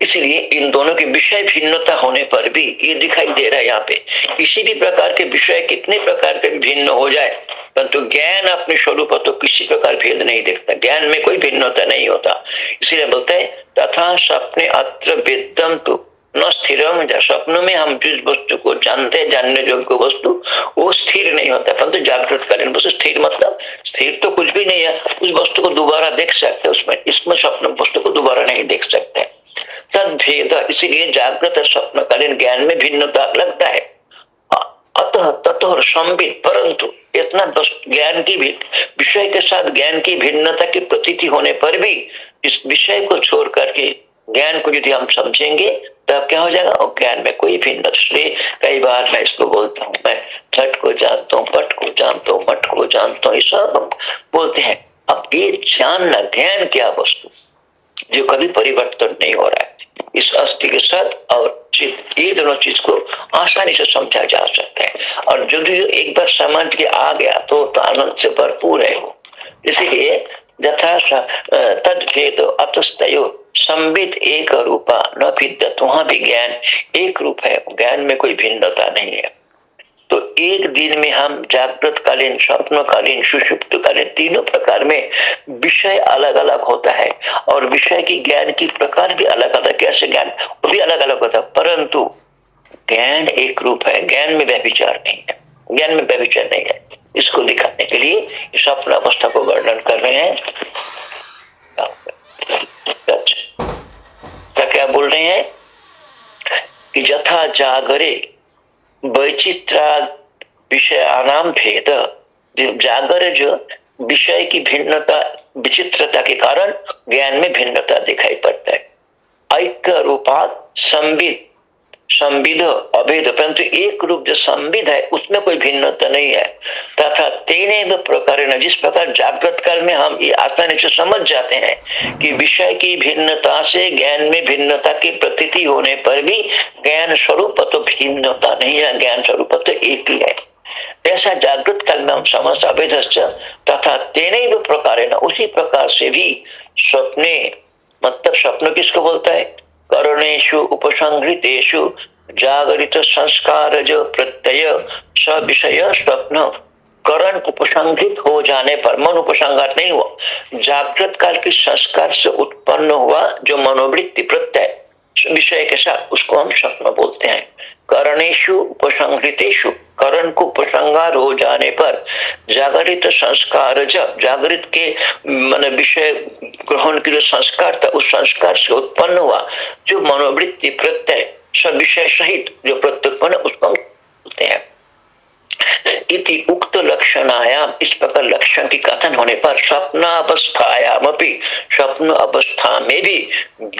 इसलिए इन दोनों की विषय भिन्नता होने पर भी ये दिखाई दे रहा है यहाँ पे। किसी भी प्रकार के विषय कितने प्रकार के भिन्न हो जाए, परंतु तो ज्ञान अपने स्वरूप तो किसी प्रकार भेद नहीं देखता। ज्ञान में कोई भिन्नता नहीं होता। इसीलिए बोलते हैं, तथा सपने अत्र वेदम तो न स्थिर स्वप्न में हम जिस वस्तु को जानते हैं, जानने योग्य वस्तु, वो स्थिर नहीं होता परंतु जागृत कालीन वस्तु स्थिर मतलब स्थिर तो कुछ भी नहीं है। उस वस्तु को दोबारा देख सकते उसमें, इसमें स्वप्न, वस्तु को दोबारा नहीं देख सकते तद भेद, इसीलिए जागृत स्वप्नकालीन ज्ञान में भिन्नता लगता है। अतः तत्व संबित परंतु इतना ज्ञान की भी, विषय के साथ ज्ञान की भिन्नता की प्रतीति होने पर भी इस विषय को छोड़ करके ज्ञान को यदि हम समझेंगे तब क्या हो जाएगा? और ज्ञान में कोई भिन्न इसलिए कई बार मैं इसको बोलता हूँ मैं छठ को जानता हूँ पट को जानता हूँ मठ को जानता हूँ ये सब बोलते हैं। अब ये जानना ज्ञान क्या वस्तु। जो कभी परिवर्तन नहीं हो रहा है। इस अस्थि के साथ और चित ये दोनों चीज़ को आसानी से समझा जा सकता है। और जो जो एक बार समझ के आ गया तो, तो आनंद से भरपूर है वो। इसीलिए यथा तद भेद अतस्तयो संबित एक रूपा, न भिद्यत, वहाँ भी ज्ञान। एक रूप है, ज्ञान में कोई भिन्नता नहीं है। तो एक दिन में हम जागृत कालीन स्वप्न कालीन सुषुप्त कालीन तीनों प्रकार में विषय अलग अलग होता है। और विषय की ज्ञान की प्रकार भी अलग अलग कैसे ज्ञान? वो भी अलग अलग होता है। परंतु ज्ञान एक रूप है। ज्ञान में व्यभिचार नहीं है। ज्ञान में व्यभिचार नहीं है। इसको दिखाने के लिए इस स्वप्न अवस्था को वर्णन कर रहे हैं। क्या क्या बोल रहे हैं? कि जथा जागरे वैचित्रा विषयानाम भेद। जागर जो विषय की भिन्नता, विचित्रता के कारण ज्ञान में भिन्नता दिखाई पड़ता है। ऐक्य रूपात संबित संविध, अभेद, परंतु एक रूप जो संविध है, उसमें कोई भिन्नता नहीं है। तथा तेने प्रकार जिस प्रकार जागृत काल में हम ये आसानी से समझ जाते हैं कि विषय की भिन्नता से ज्ञान में भिन्नता की प्रतीति होने पर भी ज्ञान स्वरूप तो भिन्नता नहीं है, ज्ञान स्वरूप तो एक ही है। ऐसा जागृत काल में हम समझ अभेद तथा तेने प्रकार उसी प्रकार से भी स्वप्ने मतलब स्वप्न किसको बोलता है? करणेशु उपसंहृतेषु जागरित संस्कार जो प्रत्यय स विषय स्वप्न करण उपसंगित हो जाने पर, मन उपसंगत नहीं हुआ। जागृत काल के संस्कार से उत्पन्न हुआ जो मनोवृत्ति प्रत्यय। विषय के साथ उसको हम स्वप्न बोलते हैं करणेशु उपसंहृतेशु करण को उपसंगार हो जाने पर जागृत संस्कार जब जागृत के, मन विषय ग्रहण के जो संस्कार था, उस संस्कार से उत्पन्न हुआ। जो मनोवृत्ति प्रत्यय सब विषय सहित जो प्रत्युत्पन्न, उसको हम बोलते हैं। इति उक्त लक्षणायाम इस प्रकार लक्षण की कथन होने पर स्वप्न अवस्थायाम स्वप्न अवस्था में भी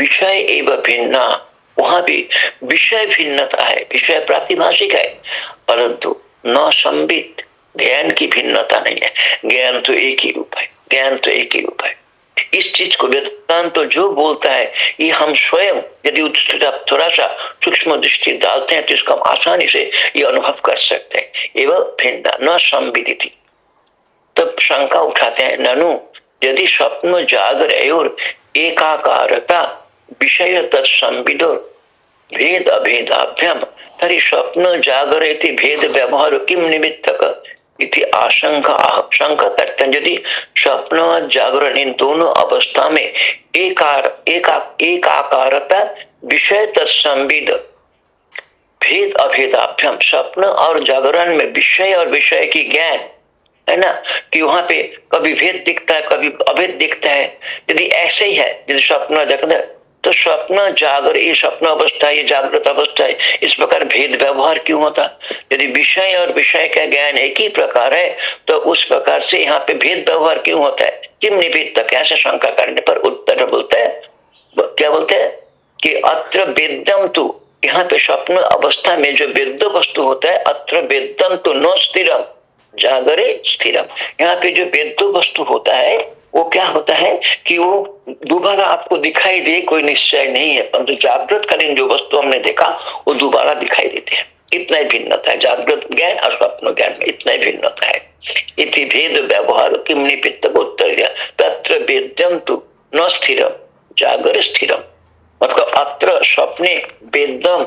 विषय एवं भिन्ना। वहाँ भी विषय भिन्नता है, विषय प्रातिभाषिक है, परंतु न संबित ज्ञान की भिन्नता नहीं है। ज्ञान तो एक ही रूप है, ज्ञान तो एक ही रूप है। इस चीज़ को, वेदांत तो जो बोलता है, ये हम स्वयं यदि थोड़ा सा सूक्ष्म दृष्टि डालते हैं तो इसको हम आसानी से ये अनुभव कर सकते हैं। एवं भिन्न, न संविधि तब शंका उठाते हैं, ननु, यदि स्वप्न जागर और एकाकारता, विषय तत्संविदो भेद अभेदाभ्यम, तरी स्वप्न जागर भेद व्यवहार किम निमित्तक? इति आशंका, शंका करते हैं। यदि स्वप्न और जागरण, इन दोनों अवस्था में एका एक आकारता विषय तत्संविद, भेद अभेदाभ्यम स्वप्न और जागरण में विषय और विषय की ज्ञान, है ना? कि वहाँ पे कभी भेद दिखता है, कभी अभेद दिखता है। यदि ऐसे ही है, यदि स्वप्न जागरण तो स्वप्न जागर, ये स्वप्न अवस्था, ये जागृत अवस्था है। इस प्रकार भेद व्यवहार क्यों होता? यदि विषय और विषय का ज्ञान एक ही प्रकार है तो उस प्रकार से यहाँ पे भेद व्यवहार क्यों होता है? किम निमित्त कैसे शंका करने पर उत्तर बोलते हैं। क्या बोलते हैं? कि अत्र वेदम तु। यहाँ पे स्वप्न अवस्था में जो वेद वस्तु होता है, अत्र वेदम तो न स्थिरम। जागरे स्थिरम। यहाँ पे जो वेद वस्तु होता है वो क्या होता है कि वो दोबारा आपको दिखाई दे, कोई निश्चय नहीं है। परंतु जागृत कालीन जो वस्तु हमने देखा, वो दोबारा दिखाई देते हैं। इतना ही भिन्नता है। जागृत ज्ञान और स्वप्न ज्ञान में इतना ही भिन्नता है। इति भेद व्यवहार किम निपित्त उत्तर दिया तत्र वेद्यम तु न स्थिरम जागर स्थिरम मतलब अत्र स्वप्ने वेदम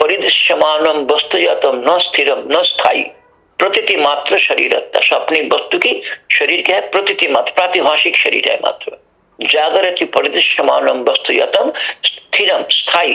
परिदृश्यमान वस्तु न स्थिरम न स्थायी। प्रतीति मात्र शरीर अपनी वस्तु की शरीर क्या है? प्रतीति मात्र, प्रातिभाषिक शरीर है मात्र। जागृति परिदृश्यमान वस्तु यतम स्थिरम स्थायी।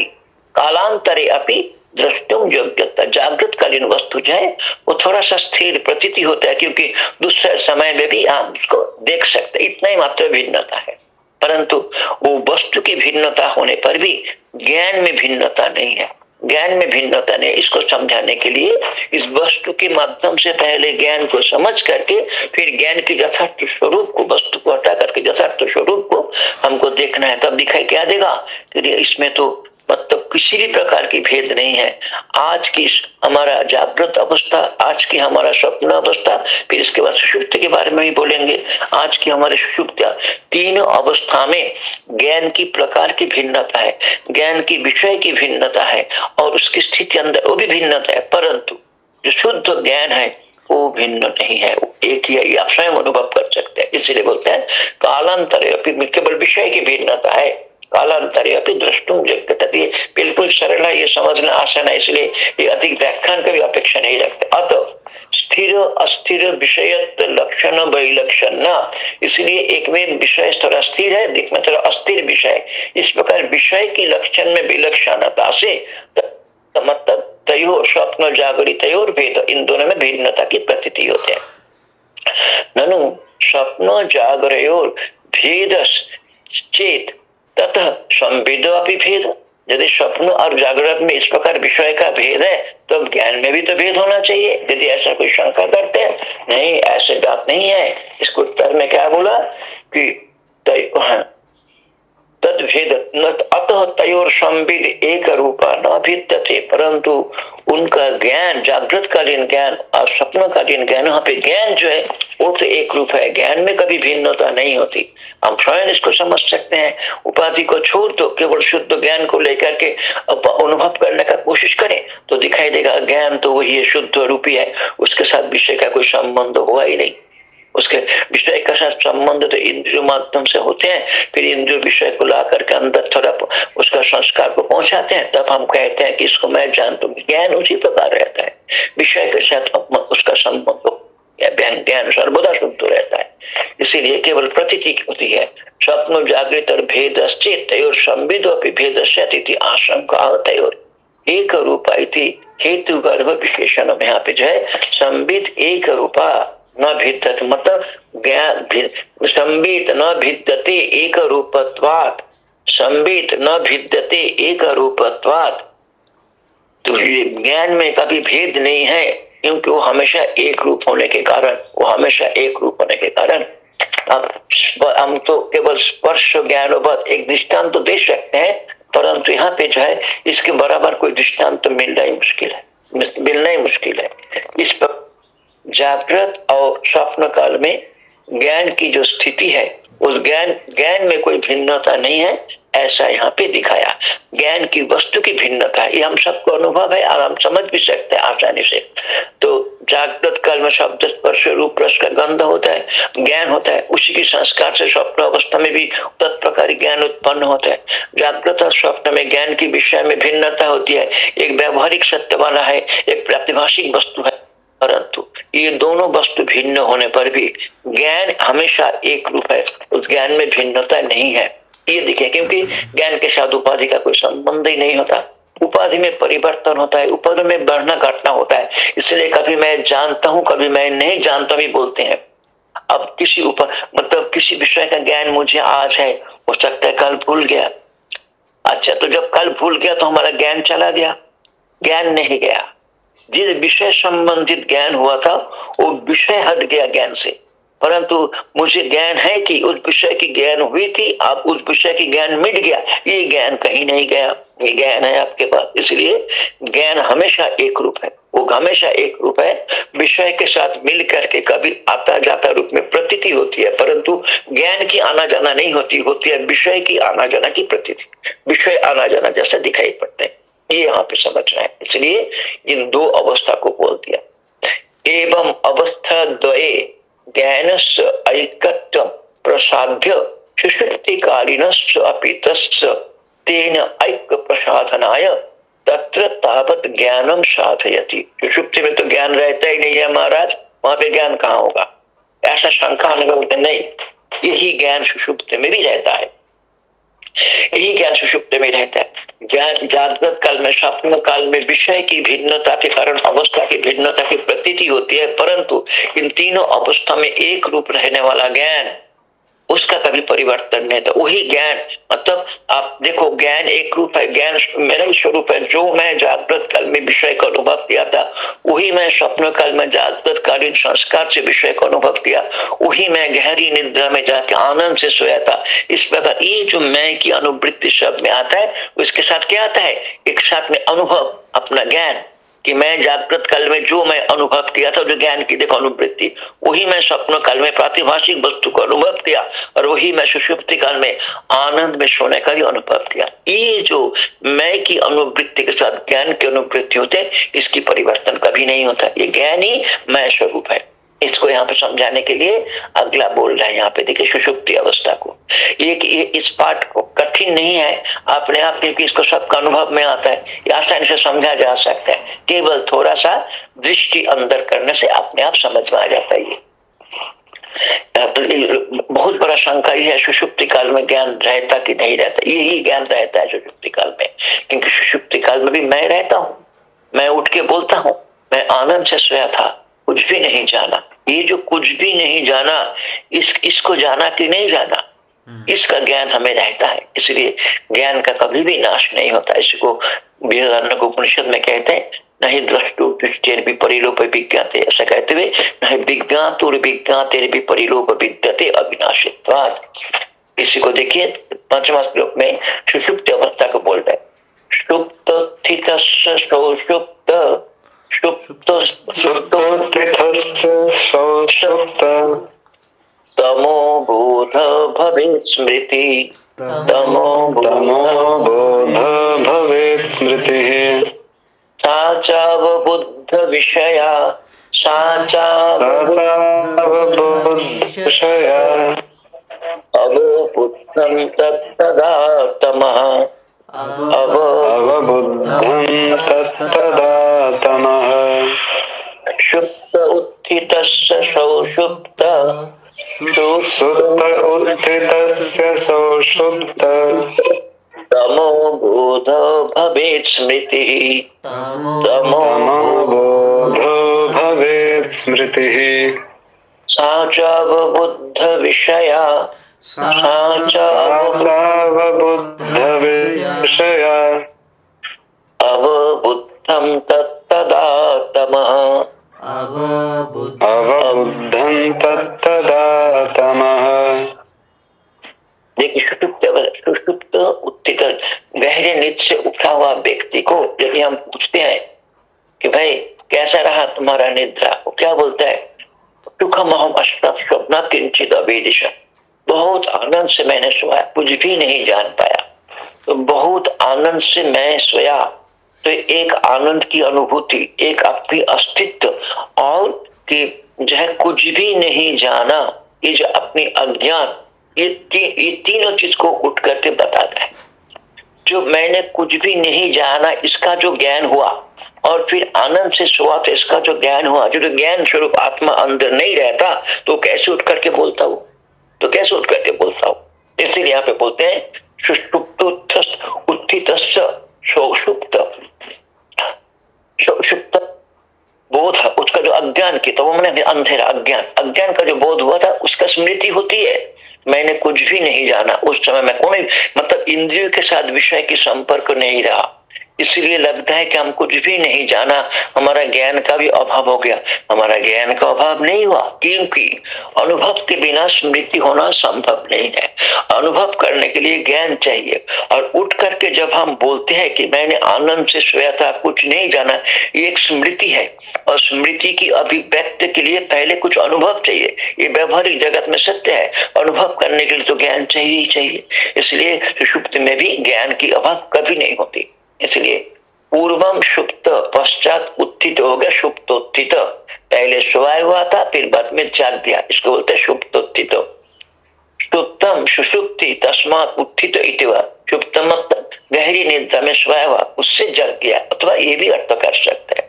कालांतरे अपनी दृष्टुम योग्यता। जागृत कालीन वस्तु जो है, वो थोड़ा सा स्थिर प्रतीति होता है, क्योंकि दूसरे समय में भी आप उसको देख सकते इतना ही मात्र भिन्नता है। परंतु वो वस्तु की भिन्नता होने पर भी ज्ञान में भिन्नता नहीं है। ज्ञान में भिन्नता नहीं, इसको समझाने के लिए इस वस्तु के माध्यम से पहले ज्ञान को समझ करके, फिर ज्ञान के यथार्थ स्वरूप को, वस्तु को हटा करके यथार्थ स्वरूप को हमको देखना है, तब दिखाई क्या देगा? कि इसमें तो मतलब किसी भी प्रकार की भेद नहीं है। आज की हमारा जागृत अवस्था, आज की हमारा स्वप्न अवस्था, फिर इसके बाद सुषुप्त के बारे में भी बोलेंगे। आज की हमारे सुषुप्त तीन अवस्था में ज्ञान की प्रकार की भिन्नता है, ज्ञान की विषय की भिन्नता है और उसकी स्थिति अंदर वो भी भिन्नता है। परंतु जो शुद्ध ज्ञान है, वो भिन्न नहीं है। एक ही आप स्वयं अनुभव कर सकते हैं। इसलिए बोलते हैं, कालांतर केवल विषय की भिन्नता है। कालांतरे अपनी दृष्टुम जगती बिल्कुल सरल है, ये समझना आसान है, इसलिए ये अधिक व्याख्यान का भी अपेक्षा नहीं रखते। अतः, स्थिर, अस्थिर विषय लक्षण, वैलक्षण। न, इसलिए एक में विषय थोड़ा स्थिर है, दिख में थोड़ा अस्थिर विषय इस प्रकार विषय की लक्षण में विलक्षणता से मतलब तयो, स्वप्न, जागरी तयोर भेद, इन दोनों में भिन्नता की प्रतीति होते हैं। ननु, स्वप्न जागरयोर भेद, चेत तथा संवेद अपनी भेद। यदि स्वप्न और जागृत में इस प्रकार विषय का भेद है तो ज्ञान में भी तो भेद होना चाहिए। यदि ऐसा कोई शंका करते हैं, नहीं, ऐसे बात नहीं है। इसको उत्तर में क्या बोला कि तद भेद अतः तयोर संविद एक रूपा न भिद्यते परंतु उनका ज्ञान जागृत कालीन ज्ञान और स्वप्न कालीन ज्ञान पे ज्ञान जो है, वो तो एक रूप है। ज्ञान में कभी भिन्नता नहीं होती। हम स्वयं इसको समझ सकते हैं। उपाधि को छोड़ दो, केवल शुद्ध ज्ञान को लेकर के अनुभव करने का कोशिश करें तो दिखाई देगा, ज्ञान तो वही शुद्ध रूपी है। उसके साथ विषय का कोई संबंध हुआ ही नहीं। उसके विषय का साथ संबंध तो इंद्रियों माध्यम से होते हैं, फिर इंद्रियों विषय को ला करके अंदर थोड़ा उसका संस्कार को पहुंचाते हैं, तब हम कहते हैं कि इसको मैं जानता हूँ ज्ञान उसी प्रकार रहता है। विषय के साथ उसका संबंध ज्ञान सर्वदा शुद्ध रहता है। इसीलिए केवल प्रतीति होती है। स्वप्न जागृत और भेद तयोर संविद भेद आशंका तयोर एक रूपा हेतु गर्भ विशेषण यहाँ पे जो है, संविद एक रूपा न भिद्यत मतलब संबित न भिद्यते एक रूपत्वात संबित न भिद्यते एक रूपत्वात तो ज्ञान में कभी भेद नहीं है, क्योंकि वो हमेशा एक रूप होने के कारण, वो हमेशा एक रूप होने के कारण। हम तो केवल स्पर्श ज्ञान एक दृष्टांत तो दे सकते हैं, परंतु यहाँ पे जो है, इसके बराबर कोई दृष्टांत तो मिलना ही मुश्किल है। मिलना ही मुश्किल है। इस पर जागृत और स्वप्न काल में ज्ञान की जो स्थिति है, उस ज्ञान ज्ञान में कोई भिन्नता नहीं है, ऐसा यहाँ पे दिखाया। ज्ञान की वस्तु की भिन्नता, ये हम सबको अनुभव है और हम समझ भी सकते हैं आसानी से। तो जागृत काल में शब्द स्पर्श रूप रस का गंध होता है, ज्ञान होता है, उसी के संस्कार से स्वप्न अवस्था में भी तत्प्रकार ज्ञान उत्पन्न होता है। जागृत और स्वप्न में ज्ञान की विषय में भिन्नता होती है, एक व्यवहारिक सत्य वाला है, एक प्रातिभाषिक वस्तु है। परंतु ये दोनों वस्तु भिन्न होने पर भी ज्ञान हमेशा एक रूप है। उस ज्ञान में भिन्नता नहीं है। ये देखिए, क्योंकि ज्ञान के साथ उपाधि का कोई संबंध ही नहीं होता। उपाधि में परिवर्तन होता है उपाधि में बढ़ना घटना होता है। इसलिए कभी मैं जानता हूँ, कभी मैं नहीं जानता भी बोलते हैं। अब किसी ऊपर मतलब किसी विषय का ज्ञान मुझे आज है, हो सकता है कल भूल गया। अच्छा तो जब कल भूल गया तो हमारा ज्ञान चला गया। ज्ञान नहीं गया। जिस विषय संबंधित ज्ञान हुआ था, वो विषय हट गया ज्ञान से। परंतु मुझे ज्ञान है कि उस विषय की ज्ञान हुई थी आप उस विषय की ज्ञान मिट गया। ये ज्ञान कहीं नहीं गया। ये ज्ञान है आपके पास। इसलिए ज्ञान हमेशा एक रूप है। वो हमेशा एक रूप है। विषय के साथ मिल करके कभी आता जाता रूप में प्रतीति होती है, परंतु ज्ञान की आना जाना नहीं होती। होती है विषय की आना जाना की प्रतीति। विषय आना जाना जैसा दिखाई पड़ते हैं। ये यहाँ पे समझना है। इसलिए इन दो अवस्था को बोल दिया। एवं अवस्था द्वये ज्ञान ऐकत्व प्रसाध्य अपि तेन ऐक्य प्रसाधनाय तत्र तावत ज्ञानम साधयति। सुषुप्ति में तो ज्ञान रहता ही नहीं है महाराज। वहाँ पे ज्ञान कहाँ होगा? ऐसा शंका अनुभव नहीं। यही ज्ञान सुषुप्त में भी रहता है। यही ज्ञान सुषुप्त में रहता है। ज्ञान जागृत काल में स्वप्न काल में विषय की भिन्नता के कारण, अवस्था की भिन्नता की प्रतीति होती है, परंतु इन तीनों अवस्था में एक रूप रहने वाला ज्ञान उसका कभी परिवर्तन नहीं था। वही ज्ञान मतलब आप देखो, ज्ञान एक रूप है, ज्ञान मेरा ही स्वरूप है। जो मैं जागृत काल में विषय का अनुभव किया था, वही मैं स्वप्न काल में जागृत कालीन संस्कार से विषय का अनुभव किया। वही मैं गहरी निद्रा में जाके आनंद से सोया था। इस प्रकार ये जो मैं की अनुवृत्ति शब्द में आता है उसके साथ क्या आता है? एक साथ में अनुभव, अपना ज्ञान। कि मैं जागृत काल में जो मैं अनुभव किया था, जो ज्ञान की देखो अनुवृत्ति, वही मैं स्वप्न काल में, प्रातिभाषिक वस्तु को अनुभव किया और वही मैं सुषुप्ति काल में आनंद में सोने का ही अनुभव किया। ये जो मैं की अनुवृत्ति के साथ ज्ञान की अनुवृत्ति होते इसकी परिवर्तन कभी नहीं होता। ये ज्ञान ही मैं स्वरूप है। इसको यहाँ पे समझाने के लिए अगला बोल रहा है यहाँ पे देखिए सुषुप्ति अवस्था को। ये, इस पाठ को कठिन नहीं है अपने आप क्योंकि इसको सबका अनुभव में आता है। आसानी से समझा जा सकता है। केवल थोड़ा सा दृष्टि अंदर करने से अपने आप समझ में आ जाता है ये बहुत बड़ा शंका ही है सुषुप्ति काल में ज्ञान रहता कि नहीं रहता? यही ज्ञान रहता है सुषुप्ति काल में। क्योंकि सुषुप्ति काल में भी मैं रहता हूँ मैं उठ के बोलता हूँ मैं आनंद से सोया था। कुछ भी नहीं जाना। ये जो कुछ भी नहीं जाना इस इसको जाना कि नहीं जाना हम्म। इसका ज्ञान हमें रहता है। इसलिए ज्ञान का कभी भी नाश नहीं होता। इसको उपनिषद में कहते हैं नहीं द्रष्टु दृष्टि भी परिलोप विज्ञाते। ऐसा कहते हुए नहीं विज्ञातुर विज्ञाते भी परिलोप विद्यते अविनाशित्वाद इसी को देखिए पंचमा श्लोक में सुषुप्त अवस्था को बोल रहे सुप्त स्थित सुप्त तमो बोध भवेत् स्मृति तमो तमो बोध भवेत् स्मृतिः सा चावबुद्ध विषया सा चावबुद्धविषया। अवबुद्धं तत्तदा तमः। अवबुद्धं तत्तदा तमः शुप्त उत्थितस्य सौषुप्त सुप्त उत्थितस्य सौषुप्त तमो बोध भवेत् स्मृतिः। तमो बोधो भवेत् स्मृतिः। सा चावबुद्ध विषया सा अवबुद्धं तत्तदा तमः अवबुद्धं तत्तदा तमः देखिए सुषुप्त सुषुप्त उत्थित गहरे निज से उठा हुआ व्यक्ति को यदि हम पूछते हैं कि भाई कैसा रहा तुम्हारा निद्रा? वो क्या बोलता है? सुखम हम अष्टम स्वप्न किंचित अवेदिश बहुत आनंद से मैंने सोया कुछ भी नहीं जान पाया। तो बहुत आनंद से मैं सोया तो एक आनंद की अनुभूति एक अपनी अस्तित्व और कि जो है कुछ भी नहीं जाना ये जो अपनी अज्ञान ये ती, ये तीनों चीज़ को उठ करके बताता है। जो मैंने कुछ भी नहीं जाना इसका जो ज्ञान हुआ और फिर आनंद से सुहा तो इसका जो ज्ञान हुआ जो ज्ञान स्वरूप आत्मा अंदर नहीं रहता तो कैसे उठ करके बोलता हूँ? तो कैसे उठ करके बोलता हूँ? इसीलिए यहाँ पे बोलते हैं सुषुप्त उत्थित सुप्त बोध, उसका जो अज्ञान की तो वो मैंने अंधेरा अज्ञान। अज्ञान का जो बोध हुआ था, उसका स्मृति होती है। मैंने कुछ भी नहीं जाना। उस समय मैं कौन मतलब इंद्रियों के साथ विषय की संपर्क नहीं रहा। इसलिए लगता है कि हम कुछ भी नहीं जाना। हमारा ज्ञान का भी अभाव हो गया। हमारा ज्ञान का अभाव नहीं हुआ। क्योंकि अनुभव के बिना स्मृति होना संभव नहीं है। अनुभव करने के लिए ज्ञान चाहिए। और उठ करके जब हम बोलते हैं कि मैंने आनंद से सोया था, कुछ नहीं जाना, ये एक स्मृति है। और स्मृति की अभिव्यक्त के लिए पहले कुछ अनुभव चाहिए। ये व्यवहारिक जगत में सत्य है। अनुभव करने के लिए तो ज्ञान चाहिए ही चाहिए। इसलिए सुषुप्त में भी ज्ञान की अभाव कभी नहीं होती। इसलिए पूर्वम सुप्त पश्चात उत्थित हो गया सुप्त उत्थित पहले सोया हुआ था, फिर बाद में जाग दिया इसको बोलते उत्थित सुप्तम सुसुप्ति तस्मात उत्थित सुप्तम गहरी निद्रा में सोया हुआ, उससे जग गया। अथवा ये भी अर्थ कर सकते हैं।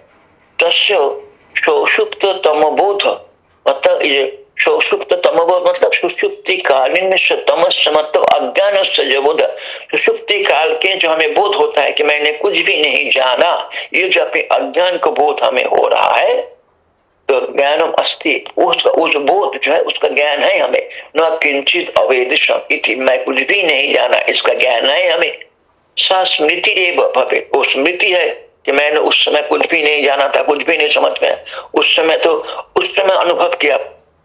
तस्व सुषुप्त तमोबोध मतलब सुषुप्त तमोबोध मतलब सुषुप्ति कालीन तमस मतलब अज्ञान जो बोध सुषुप्ति काल के जो हमें बोध होता है कि मैंने कुछ भी नहीं जाना, ये जो अपने अज्ञान को बोध हमें हो रहा है तो ज्ञानम अस्ति। उसका उस बोध जो है, उसका ज्ञान है हमें। न किंचित अवेदिशम इति। मैं कुछ भी नहीं जाना, इसका ज्ञान है हमें। सा स्मृति भवे। वो स्मृति है कि मैंने उस समय कुछ भी नहीं जाना था, कुछ भी नहीं समझ में उस समय तो उस समय अनुभव किया।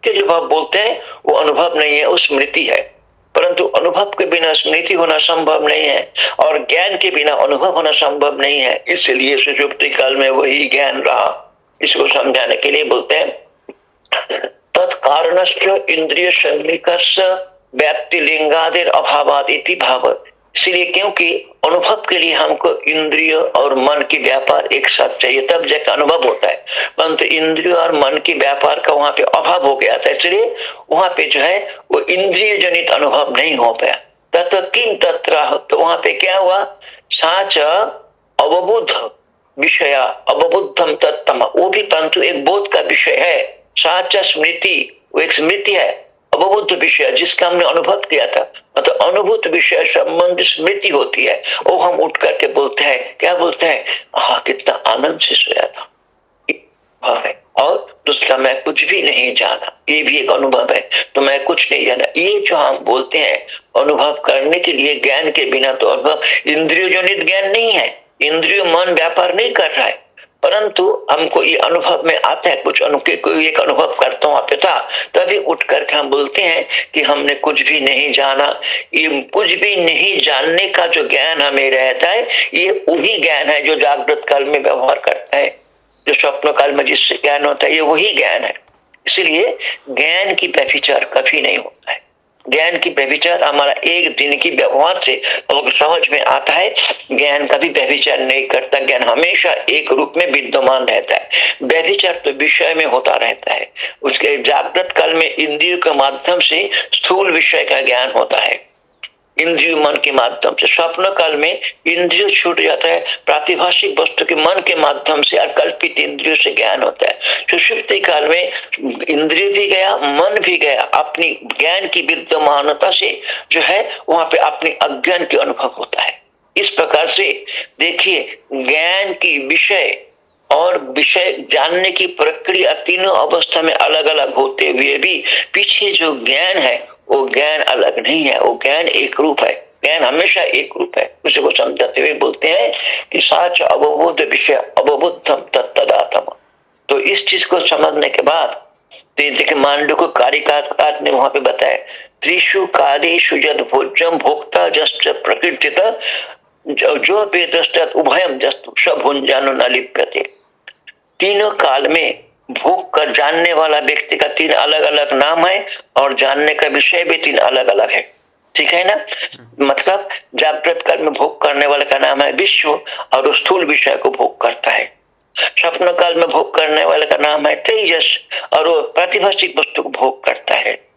के जो भाव बोलते हैं, वो अनुभव नहीं है, वो स्मृति है। परंतु अनुभव के बिना स्मृति होना संभव नहीं है और ज्ञान के बिना अनुभव होना संभव नहीं है। इसलिए सुषुप्ति काल में वही ज्ञान रहा। इसको समझाने के लिए बोलते हैं तत्कारण इंद्रिय सन्निक व्याप्ति लिंगादेर अभावाद भाव। इसलिए क्योंकि अनुभव के लिए हमको इंद्रिय और मन की व्यापार एक साथ चाहिए, तब जाकर अनुभव होता है। परंतु इंद्रिय और मन की व्यापार का वहाँ पे अभाव हो गया था, इसलिए वहाँ पे जो है वो इंद्रिय जनित अनुभव नहीं हो पाया। तत्व किम तत्र तो वहाँ पे क्या हुआ? साच अवबुद्ध विषय अवबुद्धम तत्तम। वो भी परंतु एक बोध का विषय है। साच स्मृति, वो एक स्मृति है। अवबुद्ध विषय जिसका हमने अनुभव किया था मतलब अनुभूत विषय संबंध स्मृति होती है, वो हम उठ करके बोलते हैं। क्या बोलते हैं? हाँ कितना आनंद से सोया था। और दूसरा, मैं कुछ भी नहीं जाना, ये भी एक अनुभव है। तो मैं कुछ नहीं जाना। ये जो हम बोलते हैं, अनुभव करने के लिए ज्ञान के बिना तो अनुभव इंद्रियो जनित ज्ञान नहीं है। इंद्रियो मन व्यापार नहीं कर रहा है। परंतु हमको ये अनुभव में आता है, कुछ अनुभव कोई एक अनुभव करता हूँ पिता तभी उठ करके हम बोलते हैं कि हमने कुछ भी नहीं जाना। ये कुछ भी नहीं जानने का जो ज्ञान हमें रहता है, ये वही ज्ञान है जो जागृत काल में व्यवहार करता है। जो स्वप्न काल में जिससे ज्ञान होता है, ये वही ज्ञान है। इसलिए ज्ञान की व्यभिचार कभी नहीं होता है। ज्ञान की व्यभिचार हमारा एक दिन की व्यवहार से समझ में आता है। ज्ञान कभी व्यभिचार नहीं करता। ज्ञान हमेशा एक रूप में विद्यमान रहता है। व्यभिचार तो विषय में होता रहता है। उसके जागृत काल में इंद्रियों के माध्यम से स्थूल विषय का ज्ञान होता है। इंद्रिय मन के माध्यम से। स्वप्न काल में इंद्रिय छूट जाता है, प्रातिभाषिक वस्तु के मन के माध्यम से अकल्पित इंद्रियों से ज्ञान होता है। सुषुप्ति काल में इंद्रिय भी गया, मन भी गया, अपनी ज्ञान की विद्यमानता से जो है, वहाँ पे अपने अज्ञान के अनुभव होता है। इस प्रकार से देखिए, ज्ञान की विषय और विषय जानने की प्रक्रिया तीनों अवस्था में अलग अलग होते हुए भी पीछे जो ज्ञान है वो ज्ञान अलग नहीं है, वो ज्ञान एक रूप है। ज्ञान हमेशा एक रूप है। उसे को समझाते हुए बोलते हैं कि साच अवबोध विषय अवबुद्धम तत्दातम तो इस चीज़ को समझने के बाद तो मांडू को कारिकाकार ने वहाँ पे बताया त्रिशु कालेशु जद भोजम भोक्ता जस्ट प्रकृति जो वेदस्त उभयम जस्तु सभुंजानो न लिप्यते। तीनों काल में भोग कर जानने वाला व्यक्ति का तीन अलग अलग नाम है और जानने का विषय भी तीन अलग अलग है। ठीक है ना? मतलब जागृत काल में भोग करने वाले का नाम है विश्व और स्थूल विषय को भोग करता है। स्वप्न काल में भोग करने वाले का नाम है तेजस और वो प्रातिभाषिक वस्तु को भोग करता है।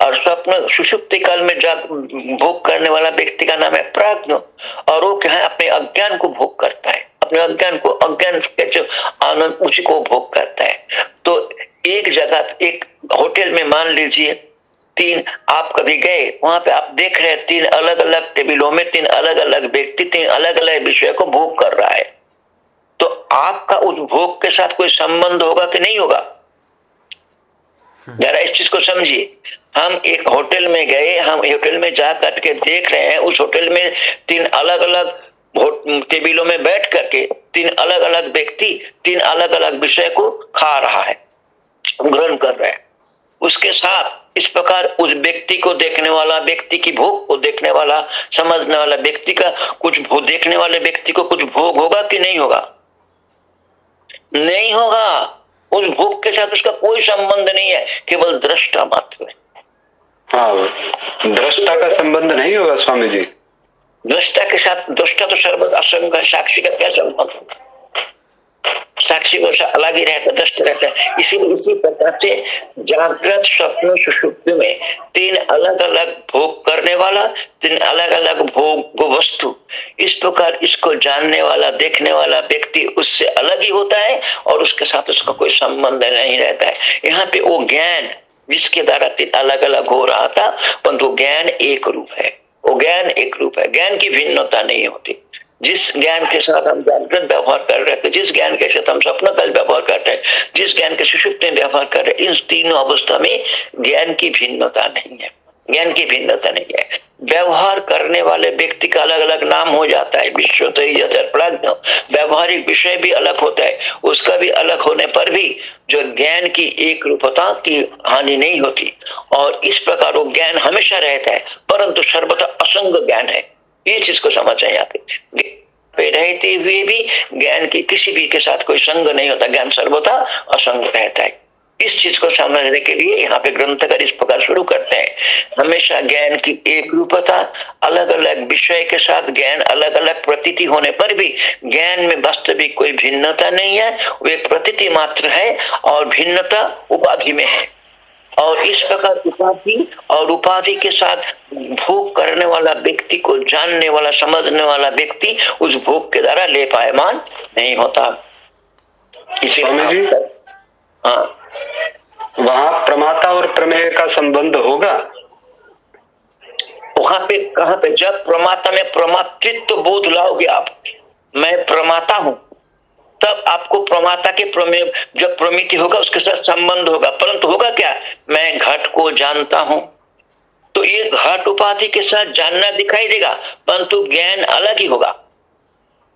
और स्वप्न सुषुप्ति काल में जाग भोग करने वाला व्यक्ति का नाम है प्राज्ञ और वो क्या है? अपने अज्ञान को भोग करता है। अपने अज्ञान को, अज्ञान के जो आनंद, उसी को भोग करता है। तो एक जगह, एक होटल में मान लीजिए, तीन आप कभी गए, वहाँ पे आप देख रहे हैं, तीन अलग अलग टेबिलों में तीन अलग अलग व्यक्ति, तीन अलग अलग विषय को भोग कर रहा है। तो आपका उस भोग के साथ कोई संबंध होगा कि नहीं होगा? जरा इस चीज़ को समझिए। हम एक होटल में गए, हम होटल में जा करके देख रहे हैं, उस होटल में तीन अलग अलग टेबिलों में बैठ करके तीन अलग अलग व्यक्ति, तीन अलग अलग विषय को खा रहा है, ग्रहण कर रहा है। उसके साथ इस प्रकार उस व्यक्ति को देखने वाला, व्यक्ति की भोग को देखने वाला, समझने वाला व्यक्ति का कुछ देखने वाले व्यक्ति को कुछ भोग होगा कि नहीं होगा? नहीं होगा। उस भोग के साथ उसका कोई संबंध नहीं है, केवल दृष्टा मात्र है। हाँ दृष्टा का संबंध नहीं होगा, स्वामी जी। दृष्टा के साथ दृष्टा तो सर्वत असंग साक्षी का क्या संबंध साक्षी को अलग ही रहता दृष्ट रहता। है इसीलिए इसी प्रकार से जागृत स्वप्न सुषुप्ति में तीन अलग अलग भोग करने वाला, तीन अलग अलग भोग वस्तु इस प्रकार इसको जानने वाला, देखने वाला व्यक्ति उससे अलग ही होता है और उसके साथ उसका कोई संबंध नहीं रहता है। यहाँ पे वो ज्ञान, जिसके द्वारा तीन अलग अलग हो रहा था, परंतु ज्ञान एक रूप है। वो ज्ञान एक रूप है। ज्ञान की भिन्नता नहीं होती। जिस ज्ञान के साथ हम जागृत व्यवहार कर रहे थे जिस ज्ञान के साथ हम स्वप्न कल व्यवहार कर रहे हैं, जिस ज्ञान के सुषुप्त व्यवहार कर रहे हैं, इन तीनों अवस्था में ज्ञान की भिन्नता नहीं है। ज्ञान की भिन्नता नहीं है। व्यवहार करने वाले व्यक्ति का अलग अलग नाम हो जाता है। विश्व तो प्राज्ञ व्यवहारिक विषय भी अलग होता है। उसका भी अलग होने पर भी जो ज्ञान की एक रूपता की हानि नहीं होती। और इस प्रकार वो ज्ञान हमेशा रहता है। परंतु सर्वथा असंग ज्ञान है। ये चीज़ को समझ यहाँ पे रहते हुए भी ज्ञान की किसी भी के साथ कोई संग नहीं होता। ज्ञान सर्वथा असंग रहता है। इस चीज़ को समझने के लिए यहाँ पे ग्रंथकार इस प्रकार शुरू करते हैं। हमेशा ज्ञान की एक रूपता अलग अलग विषय के साथ ज्ञान अलग अलग प्रतीति होने पर भी ज्ञान में वास्तविक कोई भिन्नता नहीं है वो एक प्रतीति मात्र है और भिन्नता उपाधि में है। और इस प्रकार उपाधि और उपाधि के साथ भोग करने वाला व्यक्ति को जानने वाला समझने वाला व्यक्ति उस भोग के द्वारा ले पायमान नहीं होता। इसीलिए हाँ। वहाँ प्रमाता और प्रमेय का संबंध होगा। वहाँ पे कहा पे? जब प्रमाता में प्रमातृत्व बोध लाओगे आप, मैं प्रमाता हूँ, तब आपको प्रमाता के प्रमेय, जब प्रमिति होगा, उसके साथ संबंध होगा। परंतु होगा क्या? मैं घट को जानता हूँ तो ये घट उपाधि के साथ जानना दिखाई देगा, परंतु ज्ञान अलग ही होगा।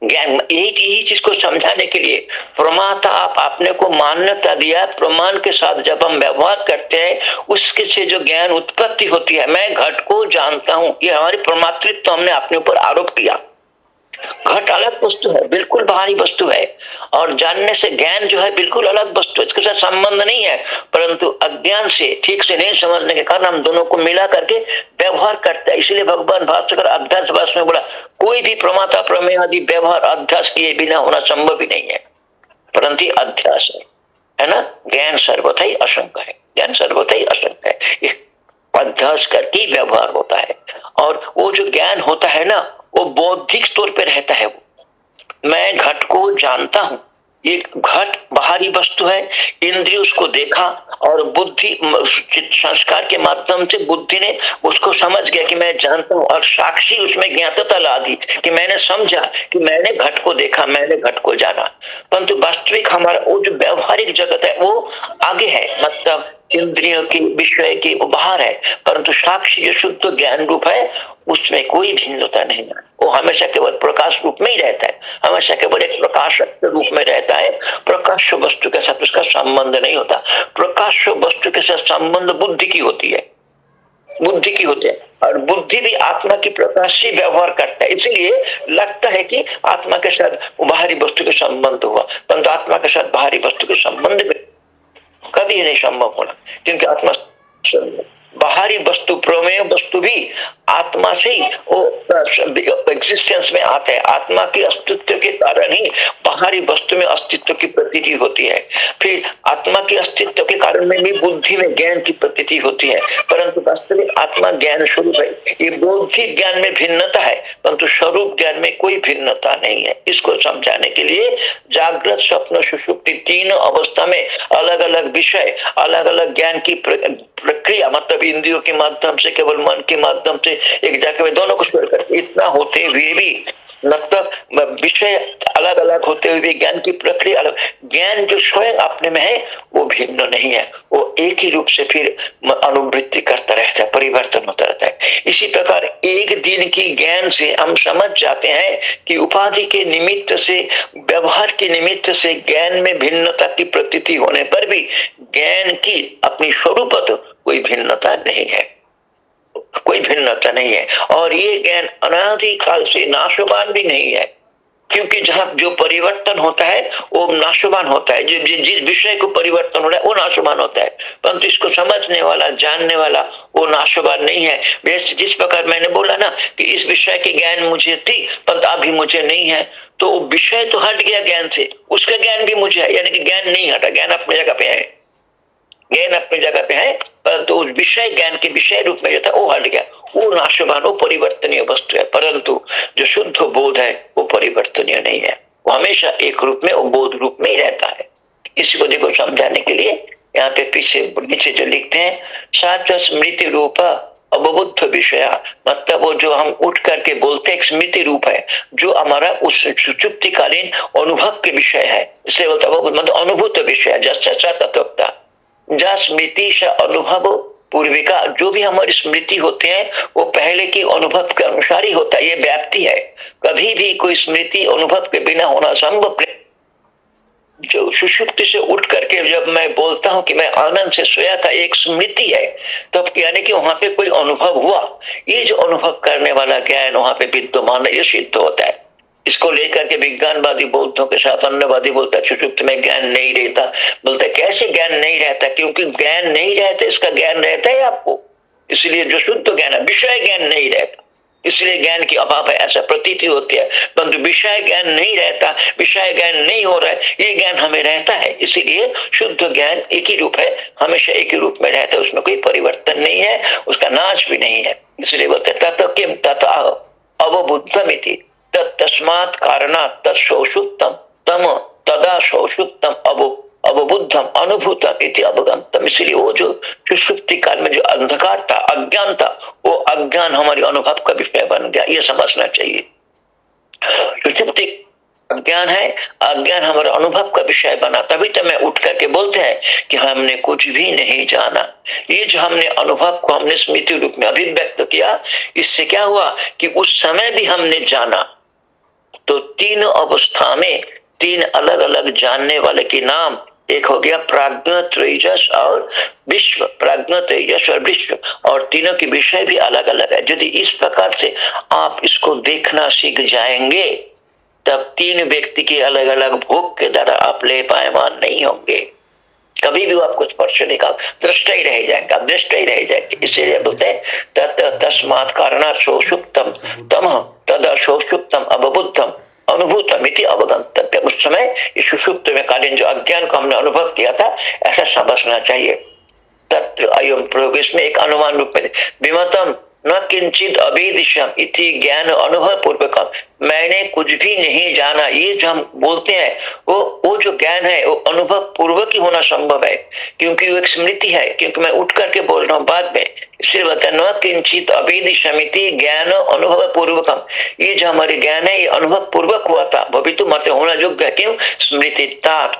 ज्ञान यही यही चीज़ को समझाने के लिए प्रमाता आप अपने को मान्यता दिया, प्रमाण के साथ जब हम व्यवहार करते हैं, उसके से जो ज्ञान उत्पत्ति होती है, मैं घट को जानता हूँ, ये हमारी प्रमातृत्व हमने अपने ऊपर आरोप किया। घट अलग वस्तु है, बिल्कुल बाहरी वस्तु है। और जानने से ज्ञान जो है, बिल्कुल अलग वस्तु है। इसके साथ संबंध नहीं है, परंतु अज्ञान से, ठीक से नहीं समझने के कारण हम दोनों को मिला करके व्यवहार करते हैं। इसलिए भगवान भास्कर अध्यास भाष में बोला, कोई भी प्रमाता प्रमेय आदि व्यवहार अध्यास किए बिना होना संभव ही नहीं है। परंतु अध्यास है है ना? ज्ञान सर्वथा ही असंग है। ज्ञान सर्वथा ही असंग है। अध्यास करके व्यवहार होता है। और वो जो ज्ञान होता है ना, वो बौद्धिक स्तर पे रहता है वो। मैं घट को जानता हूँ। ये घट बाहरी वस्तु है। इंद्रिय उसको देखा और बुद्धि संस्कार के माध्यम से बुद्धि ने उसको समझ गया कि मैं जानता हूँ। और साक्षी उसमें ज्ञातता ला दी कि मैंने समझा कि मैंने घट को देखा, मैंने घट को जाना। परंतु वास्तविक हमारा वो जो व्यवहारिक जगत है, वो आगे है। मतलब इंद्रियों की, विषय की बाहर है, परंतु साक्षी जो शुद्ध ज्ञान रूप है, उसमें कोई भिन्नता नहीं है। वो हमेशा केवल प्रकाश रूप में ही रहता है, हमेशा केवल एक प्रकाश रूप में रहता है। प्रकाश वस्तु के साथ उसका संबंध नहीं होता। प्रकाश वस्तु के साथ संबंध बुद्धि की होती है। बुद्धि की होती है, और बुद्धि भी आत्मा की प्रकाश से व्यवहार करता है। इसलिए लगता है कि आत्मा के साथ बाहरी वस्तु के संबंध हुआ, परंतु आत्मा के साथ बाहरी वस्तु के संबंध कभी नहीं संभव होना क्योंकि आत्मा बाहरी वस्तु प्रमेय वस्तु भी आत्मा से ही वो एग्जिस्टेंस में आता है। आत्मा के अस्तित्व के कारण ही बाहरी वस्तु में अस्तित्व की प्रतीति होती है। फिर आत्मा के अस्तित्व के कारण में भी बुद्धि में ज्ञान की प्रतीति होती है। परंतु वास्तविक आत्मा ज्ञान स्वरूप है। ये बौद्धिक ज्ञान में भिन्नता है, परंतु स्वरूप ज्ञान में कोई भिन्नता नहीं है। इसको समझाने के लिए जागृत स्वप्न सुषुप्ति तीन अवस्था में अलग अलग विषय अलग अलग ज्ञान की प्रक्रिया मतलब इंद्रियों के माध्यम से, केवल मन के माध्यम से, एक जाके में दोनों को स्वर करते इतना होते हुए भी मतलब विषय अलग अलग होते हुए ज्ञान की प्रक्रिया अलग। ज्ञान जो स्वयं अपने में है, वो भिन्न नहीं है। वो एक ही रूप से फिर अनुवृत्ति करता रहता है, परिवर्तन होता रहता है। इसी प्रकार एक दिन की ज्ञान से हम समझ जाते हैं कि उपाधि के निमित्त से, व्यवहार के निमित्त से ज्ञान में भिन्नता की प्रतीति होने पर भी ज्ञान की अपनी स्वरूप कोई भिन्नता नहीं है। कोई भिन्नता नहीं है। और ये ज्ञान अनादि काल से नाशवान भी नहीं है। क्योंकि जहाँ जो परिवर्तन होता है, वो नाशवान होता है। जिस जिस विषय को परिवर्तन हो रहा है, वो नाशवान होता है। परंतु इसको समझने वाला, जानने वाला, वो नाशवान नहीं है। जिस प्रकार मैंने बोला ना कि इस विषय की ज्ञान मुझे थी, परंतु अभी मुझे नहीं है। तो विषय तो हट गया ज्ञान से, उसका ज्ञान भी मुझे है। यानी कि ज्ञान नहीं हटा, ज्ञान अपनी जगह पे है। ज्ञान अपनी जगह पे है, परंतु उस विषय ज्ञान के विषय रूप में जो था, वो हट गया। वो नाशवान, वो परिवर्तनीय वस्तु है, परंतु जो शुद्ध बोध है, वो परिवर्तनीय नहीं है। वो हमेशा एक रूप में बोध रूप में ही रहता है। इसी को देखो समझाने के लिए, यहाँ पे पीछे, नीचे जो लिखते हैं सात स्मृति रूप अवबुद्ध विषय। मतलब वो जो हम उठ करके बोलते हैं स्मृति रूप है, जो हमारा उस चुप्तिकालीन अनुभव के विषय है। इसलिए बोलता मतलब अनुभूत विषय जैसा जा स्मृति अनुभव पूर्विका, जो भी हमारी स्मृति होते हैं, वो पहले के अनुभव के अनुसार ही होता है, ये व्याप्ति है। कभी भी कोई स्मृति अनुभव के बिना होना संभव जो सुषुप्ति से उठ करके जब मैं बोलता हूँ कि मैं आनंद से सोया था, एक स्मृति है तो अब यानी कि वहाँ पे कोई अनुभव हुआ। ये जो अनुभव करने वाला ज्ञान वहाँ पे विद्यमान ये सिद्ध होता है। इसको लेकर के विज्ञानवादी बौद्धों के साथ अन्नवादी बोलता सुषुप्त में ज्ञान नहीं रहता। बोलते कैसे ज्ञान नहीं रहता? क्योंकि ज्ञान नहीं रहता, इसका ज्ञान रहता है आपको। इसलिए जो शुद्ध ज्ञान है, विषय ज्ञान नहीं रहता। इसलिए ज्ञान की अभाव है, ऐसा प्रतीति होती है। परंतु विषय ज्ञान नहीं रहता, विषय ज्ञान नहीं हो रहा है, ये ज्ञान हमें रहता है। इसीलिए शुद्ध ज्ञान एक ही रूप है, हमेशा एक ही रूप में रहता है, उसमें कोई परिवर्तन नहीं है, उसका नाश भी नहीं है। इसलिए बोलते तत्व किम तथा अवबुद्धम तस्मात् कारणात् तत्सौषुप्तम तम तदा सौषुप्तम अबु अवबुद्धम अनुभूतम इति अवगंतम इसलिए वो जो सुषुप्ति काल में जो अंधकार था, अज्ञान था, वो अज्ञान हमारी अनुभव का विषय बन गया। ये समझना चाहिए। सुषुप्ति अज्ञान है, अज्ञान हमारे अनुभव का विषय बना। तभी तो मैं उठ करके बोलते हैं कि हमने कुछ भी नहीं जाना। ये जो हमने अनुभव को हमने स्मृति रूप में अभिव्यक्त किया, इससे क्या हुआ कि उस समय भी हमने जाना। तो तीन अवस्था में तीन अलग अलग जानने वाले के नाम, एक हो गया प्राज्ञ तेजस और विश्व, प्राज्ञ तेजस और विश्व, और तीनों के विषय भी अलग अलग है। यदि इस प्रकार से आप इसको देखना सीख जाएँगे, तब तीन व्यक्ति के अलग अलग भोग के द्वारा आप ले पायमान नहीं होंगे। कभी भी वो आपको स्पर्श नहीं का दृष्ट ही रह जाएँगे, आप दृष्ट ही रह जाएँगे। इसीलिए बोलते हैं, तत् तस्मात कारण सोषुप्तम। तम तद सोषुप्तम अबुद्धम अनुभूतम इति अवगंतव्य उस समय इस सुषुप्त में कालीन जो अज्ञान को हमने अनुभव किया था, ऐसा समझना चाहिए। तत्व अयम प्रयोग, इसमें एक अनुमान रूप में, विमतम न किंचित अभिदिशम इति ज्ञान अनुभव पूर्वक मैंने कुछ भी नहीं जाना, ये जो हम बोलते हैं, वो वो जो ज्ञान है, वो अनुभव पूर्वक ही होना संभव है, क्योंकि वो एक स्मृति है, क्योंकि मैं उठ करके बोल रहा हूँ बाद में। इसलिए बता न किंचित अभिदिशमिति ज्ञान अनुभव पूर्वकम ये जो हमारे ज्ञान है, ये अनुभव पूर्वक हुआ था भवितु मत होना योग्य क्यों? स्मृति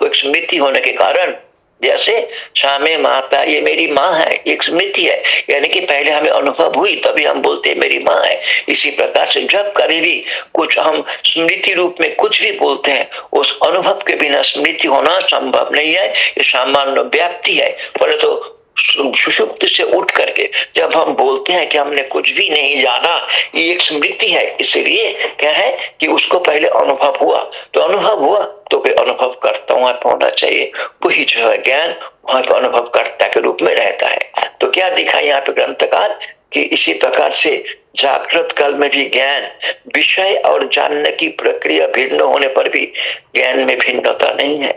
एक स्मृति होने के कारण। जैसे स्वामी माता ये मेरी माँ है, एक स्मृति है। यानी कि पहले हमें अनुभव हुई, तभी हम बोलते हैं, मेरी माँ है। इसी प्रकार से जब कभी भी कुछ हम स्मृति रूप में कुछ भी बोलते हैं, उस अनुभव के बिना स्मृति होना संभव नहीं है। ये सामान्य व्याप्ति है। पहले तो सुषुप्त से उठ करके जब हम बोलते हैं कि हमने कुछ भी नहीं जाना, ये एक स्मृति है। इसलिए क्या है कि उसको पहले अनुभव हुआ। तो अनुभव हुआ तो कोई अनुभव करता वहाँ होना चाहिए। वही जो है ज्ञान, वहाँ पर अनुभव करता के रूप में रहता है। तो क्या दिखा यहाँ पे ग्रंथकार? कि इसी प्रकार से जागृत काल में भी ज्ञान, विषय और जानने की प्रक्रिया भिन्न होने पर भी ज्ञान में भिन्नता नहीं है।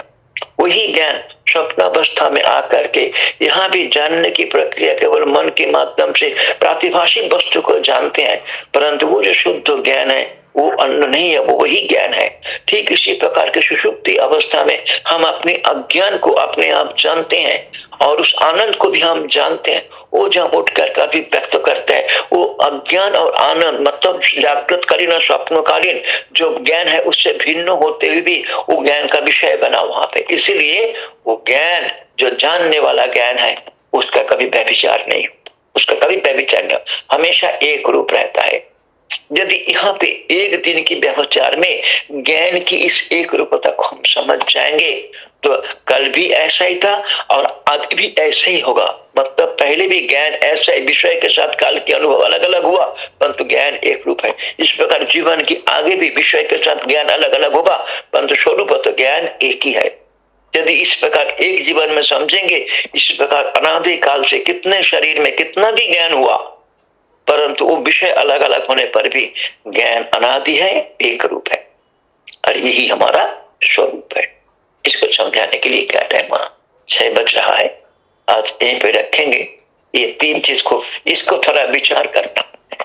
वही ज्ञान, स्वप्न, अवस्था में आकर के यहाँ भी जानने की प्रक्रिया केवल मन के माध्यम से प्रातिभाषिक वस्तु को जानते हैं, परंतु वो जो शुद्ध ज्ञान है वो अन्न नहीं है, वो वही ज्ञान है। ठीक इसी प्रकार के सुषुप्ति अवस्था में हम अपने अज्ञान को अपने आप जानते हैं और उस आनंद को भी हम जानते हैं। वो जब उठकर कभी व्यक्त करते हैं, वो अज्ञान और आनंद मतलब जागृतकालीन और स्वप्नकालीन जो ज्ञान है, उससे भिन्न होते हुए भी वो ज्ञान का विषय बना वहाँ पे। इसीलिए वो ज्ञान, जो जानने वाला ज्ञान है, उसका कभी व्यभिचार नहीं उसका कभी व्यभिचार नहीं हमेशा एक रूप रहता है। यदि यहाँ पे एक दिन की व्यवचार में ज्ञान की इस एक रूपता को हम समझ जाएँगे तो कल भी ऐसा ही था और आगे भी ऐसा ही होगा। मतलब पहले भी ज्ञान ऐसा विषय के साथ काल के अनुभव अलग अलग हुआ, परंतु ज्ञान एक रूप है। इस प्रकार जीवन की आगे भी विषय के साथ ज्ञान अलग अलग होगा, परंतु स्वरूप तो ज्ञान एक ही है। यदि इस प्रकार एक जीवन में समझेंगे, इस प्रकार अनादि काल से कितने शरीर में कितना भी ज्ञान हुआ परंतु वो विषय अलग अलग होने पर भी ज्ञान अनादि है, एक रूप है। और यही हमारा स्वरूप है। इसको समझाने के लिए क्या टाइम छह बज रहा है। आज यहीं पे रखेंगे। ये तीन चीज़ को, इसको थोड़ा विचार करना।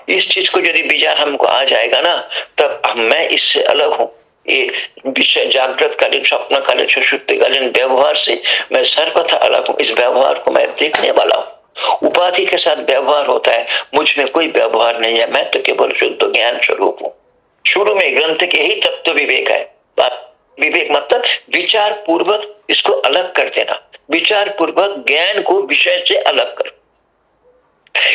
इस चीज़ को यदि विचार हमको आ जाएगा ना, तब मैं इससे अलग हूँ। ये विषय जागृत कालीन स्वप्न कालीन सुषुप्ति कालीन व्यवहार से मैं सर्वथा अलग हूँ। इस व्यवहार को मैं देखने वाला हूँ। उपाधि के साथ व्यवहार होता है। मुझमें कोई व्यवहार नहीं है। मैं तो केवल शुद्ध ज्ञान स्वरूप हूँ। शुरू में ग्रंथ के ही तत्व विवेक है। विवेक मतलब विचार पूर्वक इसको अलग कर देना। विचार पूर्वक ज्ञान को विषय से अलग कर।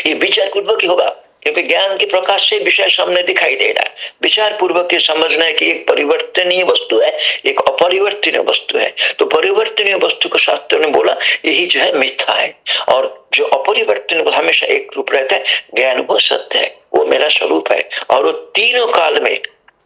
ये विचार पूर्वक ही होगा। क्योंकि ज्ञान के प्रकाश से विषय सामने दिखाई दे रहा है। विचार पूर्वक ये समझना है कि एक परिवर्तनीय वस्तु है, एक अपरिवर्तनीय वस्तु है। तो परिवर्तनीय वस्तु को शास्त्र ने बोला, यही जो है मिथ्या है। और जो अपरिवर्तन हमेशा एक रूप रहता है, ज्ञान वो सत्य है, वो मेरा स्वरूप है। और वो तीनों काल में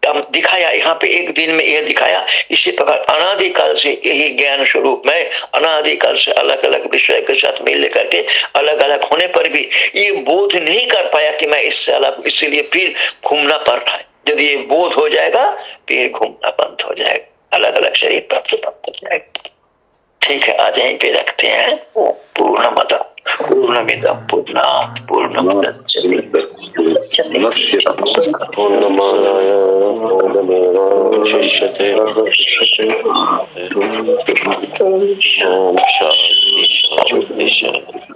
दिखाया, यहाँ पे एक दिन में यह दिखाया, इसी प्रकार अनादिकाल से यही ज्ञान स्वरूप में अनादिकाल से अलग अलग विषय के साथ मिल लेकर के अलग अलग होने पर भी ये बोध नहीं कर पाया कि मैं इससे अलग इसीलिए फिर घूमना पड़ रहा है। यदि ये बोध हो जाएगा, फिर घूमना बंद हो जाएगा। अलग अलग शरीर प्राप्त प्राप्त हो जाएगा। ठीक है आ जाए पे रखते हैं वो पूर्ण मद पूर्ण मिद पूर्णा पूर्ण मद पूर्णमादाय पूर्णमेवावशिष्यते ॐ शान्ति शान्ति शान्ति